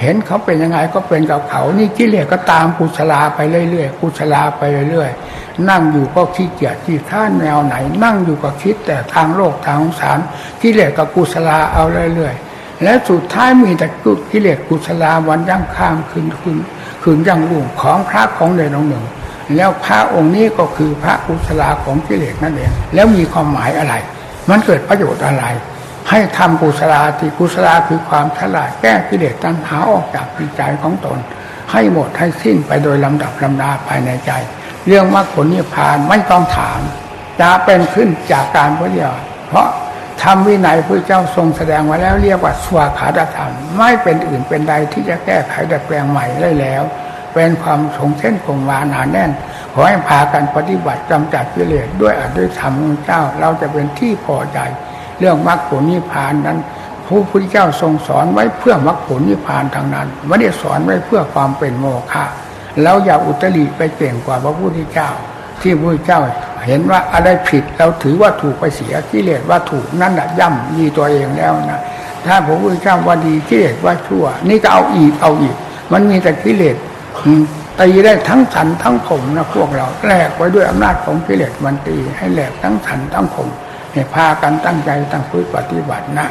เห็นเขาเป็นยังไงก็เป็นกับเขา นี่กิเลสก็ตามกุศลาไปเรื่อยๆกุศลาไปเรื่อยๆ นั่งอยู่ก็ขี้เกียจขี้ข้านแนวไหน นั่งอยู่ก็คิดแต่ทางโลกทางสารกิเลสกับกุศลาเอาเรื่อยๆและสุดท้ายมีแต่กุกิเลสกุศลาวันยั่งข้ามคืนคืนคืนยั่งรุ่งของพระของเดองหนึ่ง แล้วพระองค์นี้ก็คือพระกุศลาของกิเลสนั่นเองแล้วมีความหมายอะไร มันเกิดประโยชน์อะไร ให้ทำกุศลาที่กุศลาคือความฉลาดแก้กิเลสตัณหาออกจากจิตใจของตน ให้หมดให้สิ้นไปโดยลำดับลำดาภายในใจ เรื่องมรรคผลนิพพานไม่ต้องถามจะเป็นขึ้นจากการปฏิบัติเพราะทำวินัยพระเจ้าทรงแสดงไว้แล้วเรียกว่าสวขาดธรรม ไม่เป็นอื่นเป็นใดที่จะแก้ไขดัดแปลงใหม่ได้แล้ว เป็นความสงเส้นคงวาหนาแน่นขอให้พากันปฏิบัติกำจัดกิเลสด้วยอัตด้วยธรรมของเจ้าเราจะเป็นที่พอใจ เรื่องมรรคผลนิพพานนั้นพระพุทธเจ้าทรงสอนไว้เพื่อมรรคผลนิพพานทางนั้น ไม่ได้สอนไว้เพื่อความเป็นโมฆะ เราอย่าอุตริไปเก่งกว่าพระพุทธเจ้า ที่พระพุทธเจ้าเห็นว่าอะไรผิดเราถือว่าถูกไปเสียกิเลสว่าถูกนั่นแหะย่ำยีตัวเองแล้วนะถ้าพระพุทธเจ้าว่าดีกิเลสว่าชั่ว นี่ก็เอาอีกเอาอีก มันมีแต่กิเลสตีได้ทั้งสันทั้งผมนะพวกเราแหลกไว้ด้วยอำนาจของกิเลสมันตีให้แหลกทั้งสันทั้งผมให้พากันตั้งใจตั้งพื้นปฏิบัตินะ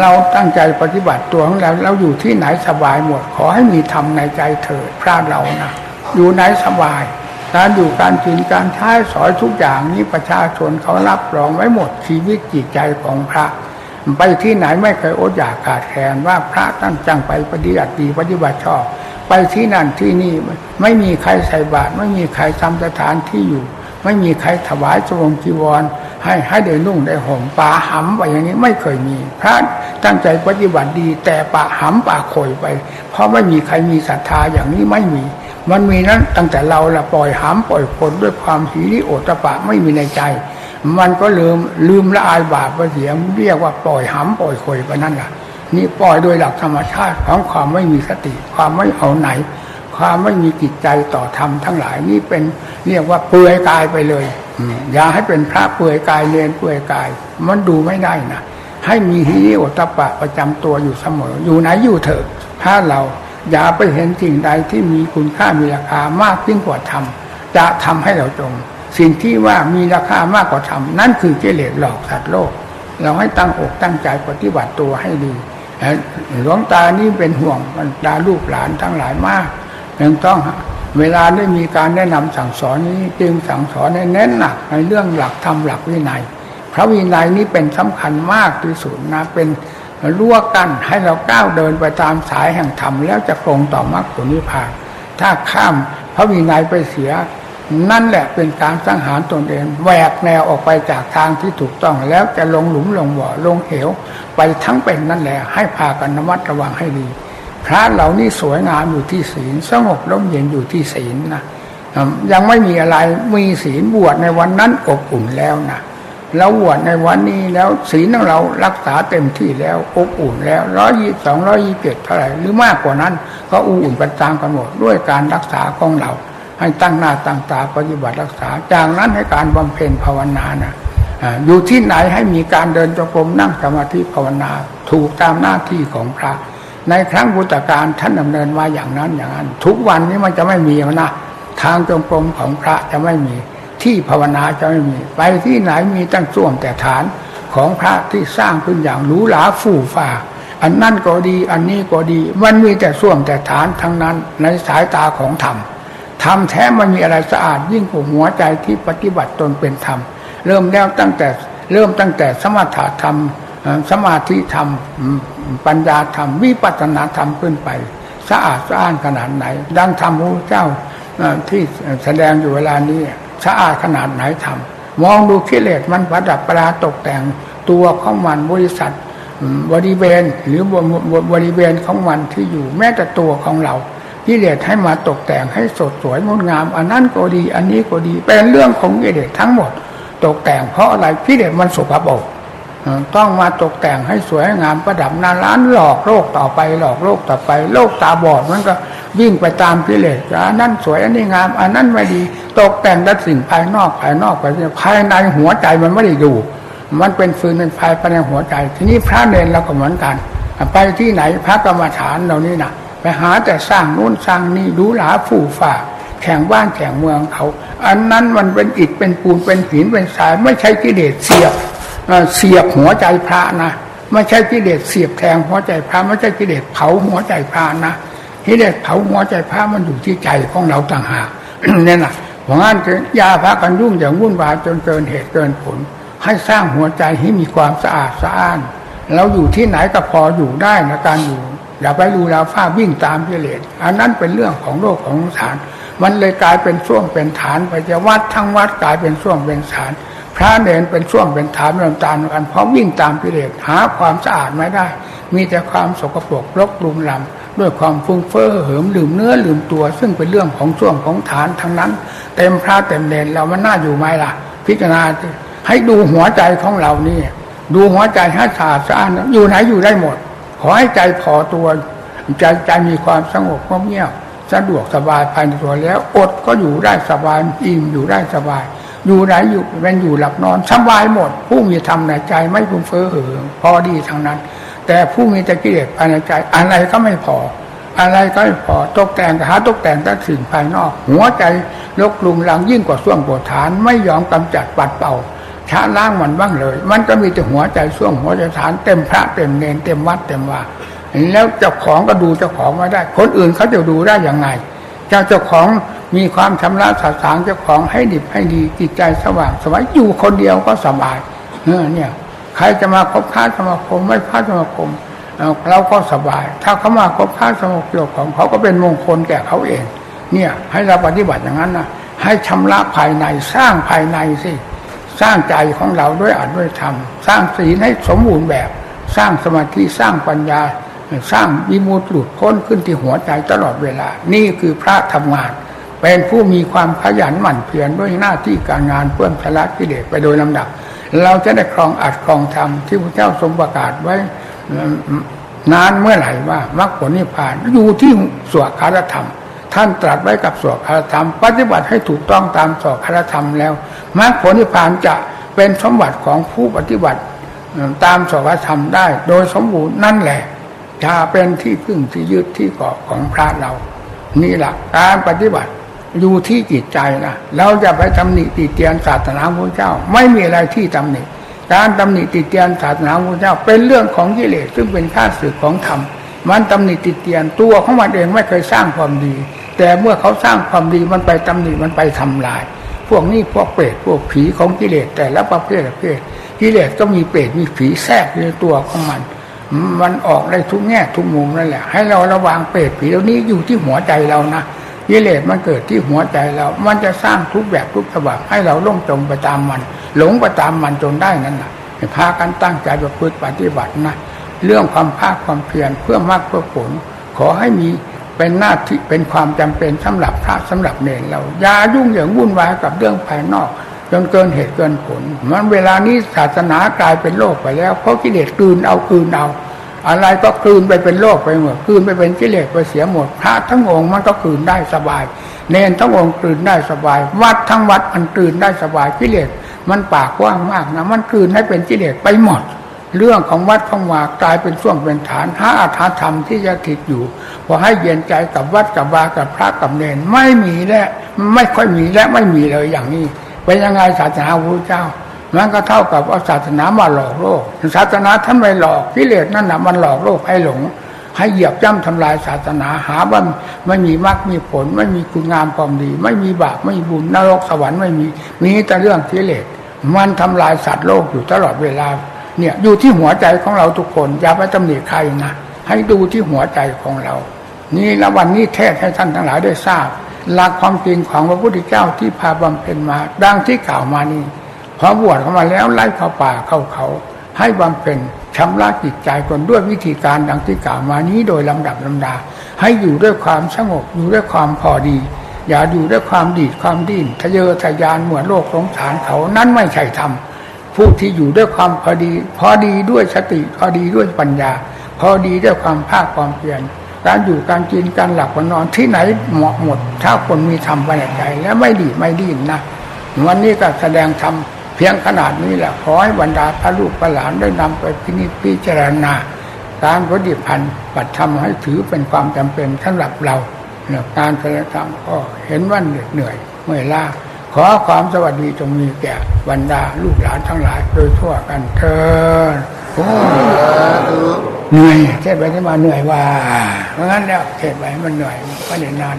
เราตั้งใจปฏิบัติตัวของเราเราอยู่ที่ไหนสบายหมด ขอให้มีธรรมในใจเถิดพระเรานะอยู่ไหนสบายการอยู่การกินการใช้สอยทุกอย่างนี้ประชาชนเขารับรองไว้หมดชีวิตจิตใจของพระ ไปที่ไหนไม่เคยอดอยากขาดแคลนว่าพระตั้งจังไปปฏิบัติดีปฏิบัติชอบ ไปที่นั่นที่นี่ไม่มีใครใส่บาตรไม่มีใครทำสถานที่อยู่ ไม่มีใครถวายจงจีวร ให้ให้ได้นุ่งได้ห่มป่าหำไปอย่างนี้ไม่เคยมี พระตั้งใจปฏิบัติดี แต่ป่าหำป่าข่อยไป เพราะไม่มีใครมีศรัทธาอย่างนี้ไม่มี มันมีนั้นตั้งแต่เราละปล่อยหามปล่อยคนด้วยความหิริโอตปะไม่มีในใจ มันก็ลืมลืมละอายบาปไปเสียเรียกว่าปล่อยหามปล่อยคอยไปนั่นแหละนี่ปล่อยโดยหลักธรรมชาติของความไม่มีสติ ความไม่เอาไหน ความไม่มีจิตใจต่อธรรมทั้งหลายนี่เป็นเรียกว่าเปื่อยกายไปเลย อย่าให้เป็นพระเปื่อยกายเรียนเปื่อยกาย มันดูไม่ได้นะให้มีฮิริโอตปะประจำตัวอยู่เสมอ อยู่ไหนอยู่เถอะถ้าเราอย่าไปเห็นสิ่งใดที่มีคุณค่ามีราคามากยิ่งกว่าธรรมจะทำให้เราจง สิ่งที่ว่ามีราคามากกว่าธรรมนั่นคือเจริญหลอกสัตว์โลก เราให้ตั้งอกตั้งใจปฏิบัติตัวให้ดีหลวงตานี่เป็นห่วงบรรดาลูกหลานทั้งหลายมากยังต้อง เวลาได้มีการแนะนำสั่งสอนนี้จึงสั่งสอนในเน้นหนักในเรื่องหลักธรรมหลักวินัย พระวินัยนี้เป็นสำคัญมากที่สุดนะเป็นรั้วกั้นให้เราก้าวเดินไปตามสายแห่งธรรมแล้วจะตรงต่อมรรคผลนิพพาน ถ้าข้ามพระวินัยไปเสีย นั่นแหละเป็นการสังหารตนเองแหวกแนวออกไปจากทางที่ถูกต้องแล้วจะลงหลุมลงบ่อลงเหว ไปทั้งเป็นนั่นแหละให้พากันนมัดระวังให้ดี พระเหล่านี้สวยงามอยู่ที่ศีล สงบร่มเย็นอยู่ที่ศีลนะยังไม่มีอะไรมีศีลบวชในวันนั้นอบอุ่นแล้วนะเราบวชในวันนี้แล้วศีลของเรารักษาเต็มที่แล้วอบอุ่นแล้วร้อยยี่สองร้อยยี่เจ็ดเท่าไหร่หรือมากกว่านั้น ก็อุ่นประจางกันหมดด้วยการรักษาของเรา ให้ตั้งหน้าตั้งตาปฏิบัติรักษา จากนั้นให้การบำเพ็ญภาวนานะอยู่ที่ไหนให้มีการเดินจงกรมนั่งสมาธิภาวนา ถูกตามหน้าที่ของพระ ในครั้งพุทธกาลท่านดำเนินมาอย่างนั้นอย่างนั้น ทุกวันนี้มันจะไม่มีนะทางจงกรมของพระจะไม่มี ที่ภาวนาจะไม่มี ไปที่ไหนมีตั้งส่วมแต่ฐานของพระที่สร้างขึ้นอย่างหรูหราฟู่ฟ้าอันนั่นก็ดีอันนี้ก็ดี มันมีแต่ส่วมแต่ฐานทั้งนั้นในสายตาของธรรมธรรมแท้มันมีอะไรสะอาดยิ่งกว่าหัวใจที่ปฏิบัติตนเป็นธรรม เริ่มแล้วตั้งแต่เริ่มตั้งแต่สมถะธรรม สมาธิธรรม ปัญญาธรรม วิปัสสนาธรรมขึ้นไป สะอาดสะอ้านขนาดไหน ดังธรรมพระเจ้าที่แสดงอยู่เวลานี้สะอาดขนาดไหนทำมองดูกิเลสมันประดับประดาตกแต่งตัวของมันบริษัทบริเวณหรือบริเวณของมันที่อยู่แม้แต่ตัวของเรากิเลสให้มาตกแต่งให้สดสวยงดงาม อันนั้นก็ดี อันนี้ก็ดีเป็นเรื่องของกิเลสทั้งหมด ตกแต่งเพราะอะไรกิเลสมันสุภาพ ต้องมาตกแต่งให้สวยงามประดับนาล้านหลอกโลกต่อไป หลอกโลกต่อไป โลกตาบอดมันก็วิ่งไปตามกิเลสอันนั้นสวยอันนี้งามอันนั้นไม่ดี ตกแต่งแต่สิ่งภายนอกภายนอกไปภายในหัวใจมันไม่ได้ดูมันเป็นฟืนเป็นไฟภายในหัวใจ ทีนี้พระเนรเราก็เหมือนกัน ไปที่ไหนพระกรรมฐานเรานี่นะไปหาแต่สร้างนู่นสร้างนี่ดูหลาฝูฝ่าแข่งบ้านแข่งเมืองเขา อันนั้นมันเป็นอิฐเป็นปูนเป็นหินเป็นทรายไม่ใช่กิเลสเสียบ เสียบหัวใจพระนะไม่ใช่กิเลสเสียบแทงหัวใจพระไม่ใช่กิเลสเผาหัวใจพระนะกิเลสเผาหัวใจพระมันอยู่ที่ใจของเราต่างหากเนี่ยนะเพราะงั้นยาพระกันยุ่งอย่างวุ่นวายจนเกินเหตุเกินผล ให้สร้างหัวใจให้มีความสะอาดสะอ้านเราอยู่ที่ไหนก็พออยู่ได้นะการอยู่อย่าไปดูเราฟ้าวิ่งตามกิเลสอันนั้นเป็นเรื่องของโลกของฐานมันเลยกลายเป็นช่วงเป็นฐานไปจะวัดทั้งวัดกลายเป็นช่วงเป็นฐาน พระเนนเป็นช่วงเป็นฐานเป็นตามกันเพราะวิ่งตามกิเลสหาความสะอาดไม่ได้ มีแต่ความสกปรกรกลุมลำด้วยความฟุ้งเฟ้อเหิมลืมเนื้อลืมตัว ซึ่งเป็นเรื่องของช่วงของฐานทั้งนั้น เต็มพระเต็มเนนเรามันน่าอยู่ไหมล่ะ พิจารณาให้ดูหัวใจของเรานี่ดูหัวใจให้สะอาดสะอานอยู่ไหนอยู่ได้หมด ขอให้ใจพอตัวใจใจมีความสงบเงียบสะดวกสบายภายในตัวแล้ว อดก็อยู่ได้สบายอิ่มอยู่ได้สบาย อยู่ไหนอยู่เป็นอยู่หลับนอนสบายหมด ผู้มีธรรมในใจไม่ฟุ้งเฟ้อเหือพอดีทางนั้น แต่ผู้มีแตะกิเลสภายในใจ อะไรก็ไม่พอ อะไรก็ไม่พอตกแต่งหาตกแต่งแต่สิ่งภายนอก หัวใจลกลุงลังยิ่งกว่าส่วงปวดฐานไม่ยอมกำจัดปัดเป่าชะล้างมันบ้างเลย มันก็มีแต่หัวใจส่วงหัวใจฐานเต็มพระเต็มเนนเต็มวัดเต็มว่าแล้วเจ้าของก็ดูเจ้าของไม่ได้ คนอื่นเขาจะดูได้อยังไง เจ้าเจ้าของ มีความชำระสัสางเจ้าของให้ดิบให้ดีจิตใจสว่างสวัยอยู่คนเดียวก็สบายเนี่ย ใครจะมาคบค้าสมาคมไม่ค้าสมาคมเราก็สบาย ถ้าเขามาคบค้าสมาคมของเขาก็เป็นมงคลแก่เขาเอง เนี่ย ให้เราปฏิบัติอย่างนั้นนะให้ชำระภายในสร้างภายในสิสร้างใจของเราด้วยอัดด้วยธรรมสร้างศีลให้สมบูรณ์แบบ สร้างสมาธิสร้างปัญญา สร้างวิมุตติหลุดพ้นขึ้นที่หัวใจตลอดเวลา นี่คือพระทำงาน เป็นผู้มีความขยันหมั่นเพียรด้วยหน้าที่การงานเพื่อชละกิเลสไปโดยลำดับ เราจะได้ครองอัดครองธรรมที่พระเจ้าทรงประกาศไว้นานเมื่อไหร่ว่ามรรคผลนิพพานอยู่ที่สวดคารธรรม ท่านตรัสไว้กับสวดคารธรรม ปฏิบัติให้ถูกต้องตามสวดคารธรรมแล้วมรรคผลนิพพานจะเป็นสมบัติของผู้ปฏิบัติตามสวดธรรมได้ โดยสมบูรณ์นั่นแหละจะเป็นที่พึ่งที่ยึดที่เกาะของพระเรา นี่แหละการปฏิบัติ อยู่ที่จิตใจนะเราจะไปตำหนิติเตียนศาสนาพระเจ้า ไม่มีอะไรที่ตำหนิการตำหนิติเตียนศาสนาพระเจ้า เป็นเรื่องของกิเลสซึ่งเป็นข้าศึกของธรรมมันตำหนิติเตียนตัวของมันเองไม่เคยสร้างความดี แต่เมื่อเขาสร้างความดีมันไปตำหนิมันไปทำลาย พวกนี้พวกเปรตพวกผีของกิเลสแต่ละประเภทประเภทกิเลสก็มีเปรตมีผีแทรกในตัวของมัน มันออกได้ทุกแง่ทุกมุมนั่นแหละ ให้เราระวังเปรตผีเหล่านี้อยู่ที่หัวใจเรานะ กิเลสมันเกิดที่หัวใจเรา มันจะสร้างทุกแบบทุกฉบับให้เราล่มจมไปตามมัน หลงไปตามมันจนได้นั่นแหละพากันตั้งใจประพฤติปฏิบัตินะ เรื่องความภาคความเพียรเพื่อมากเพื่อผล ขอให้มีเป็นหน้าที่เป็นความจำเป็นสำหรับพระสำหรับเนรเราอย่ายุ่งเหยิงวุ่นวายกับเรื่องภายนอกจนเกินเหตุเกินผล มันเวลานี้ศาสนากลายเป็นโลกไปแล้ว เพราะกิเลสกืนเอากืนเอา อะไรก็กลืนไปเป็นโลกไปหมดกลืนไปเป็นกิเลสไปเสียหมดพระทั้งองค์มันก็กลืนได้สบาย เนรทั้งองค์กลืนได้สบาย วัดทั้งวัดมันกลืนได้สบายกิเลสมันปากกว้างมากนะมันคืนให้เป็นกิเลสไปหมด เรื่องของวัดของวากลายเป็นช่วงเป็นฐานหาอาธรรมที่จะติดอยู่พอให้เย็นใจกับวัดกับวากับพระกับเนนไม่มีและไม่ค่อยมีและไม่มีเลยอย่างนี้เป็นยังไงศาสนาพระเจ้า มันก็เท่ากับเอาศาสนามาหลอกโลก ศาสนาท่านไม่หลอกกิเลสนั่นนะมันหลอกโลกให้หลง ให้เหยียบย่ำทำลายศาสนาหาว่าไม่มีมรรคมีผล ไม่มีคุณงามความดี ไม่มีบาปไม่มีบุญนรกสวรรค์ไม่มีมีแต่เรื่องกิเลสมันทำลายสัตว์โลกอยู่ตลอดเวลา เนี่ยอยู่ที่หัวใจของเราทุกคน อย่าไปตำหนิใครนะให้ดูที่หัวใจของเรา นี่ละวันนี้เทศให้ท่านทั้งหลายได้ทราบหลักความจริงของพระพุทธเจ้าที่พาบำเพ็ญมา ดังที่กล่าวมานี่ พอบวชเข้ามาแล้วไล่เข้าป่าเข้าเขา ให้บำเพ็ญชำระจิตใจคนด้วยวิธีการดังที่กล่าวมานี้โดยลำดับลำดา ให้อยู่ด้วยความสงบอยู่ด้วยความพอดี อย่าอยู่ด้วยความดีดความดิ้นทะเยอทะยานเหมือนโลกสงสารเขานั้นไม่ใช่ธรรมผู้ที่อยู่ด้วยความพอดี พอดีด้วยสติพอดีด้วยปัญญา พอดีด้วยความภาคความเพียรการอยู่การกินการหลับการนอนที่ไหนเหมาะหมด ถ้าคนมีธรรมภายในใจและไม่ดีไม่ดิ้นนะวันนี้ก็แสดงธรรม เพียงขนาดนี้แหละขอให้บรรดาพระลูกพระหลานได้นำไปพินิจพิจารณาการปฏิพันธ์ปัดทำให้ถือเป็นความจำเป็นสำหรับเราเนี่ยการแสดงธรรมก็เห็นว่าเหนื่อยเมื่อยล้าขอความสวัสดีจงมีแก่บรรดาลูกหลานทั้งหลายโดยทั่วกันเถิดเหนื่อยเทศไปที่มาเหนื่อยว่าเพราะงั้นแล้วเทศไปมันเหนื่อยไม่ได้นาน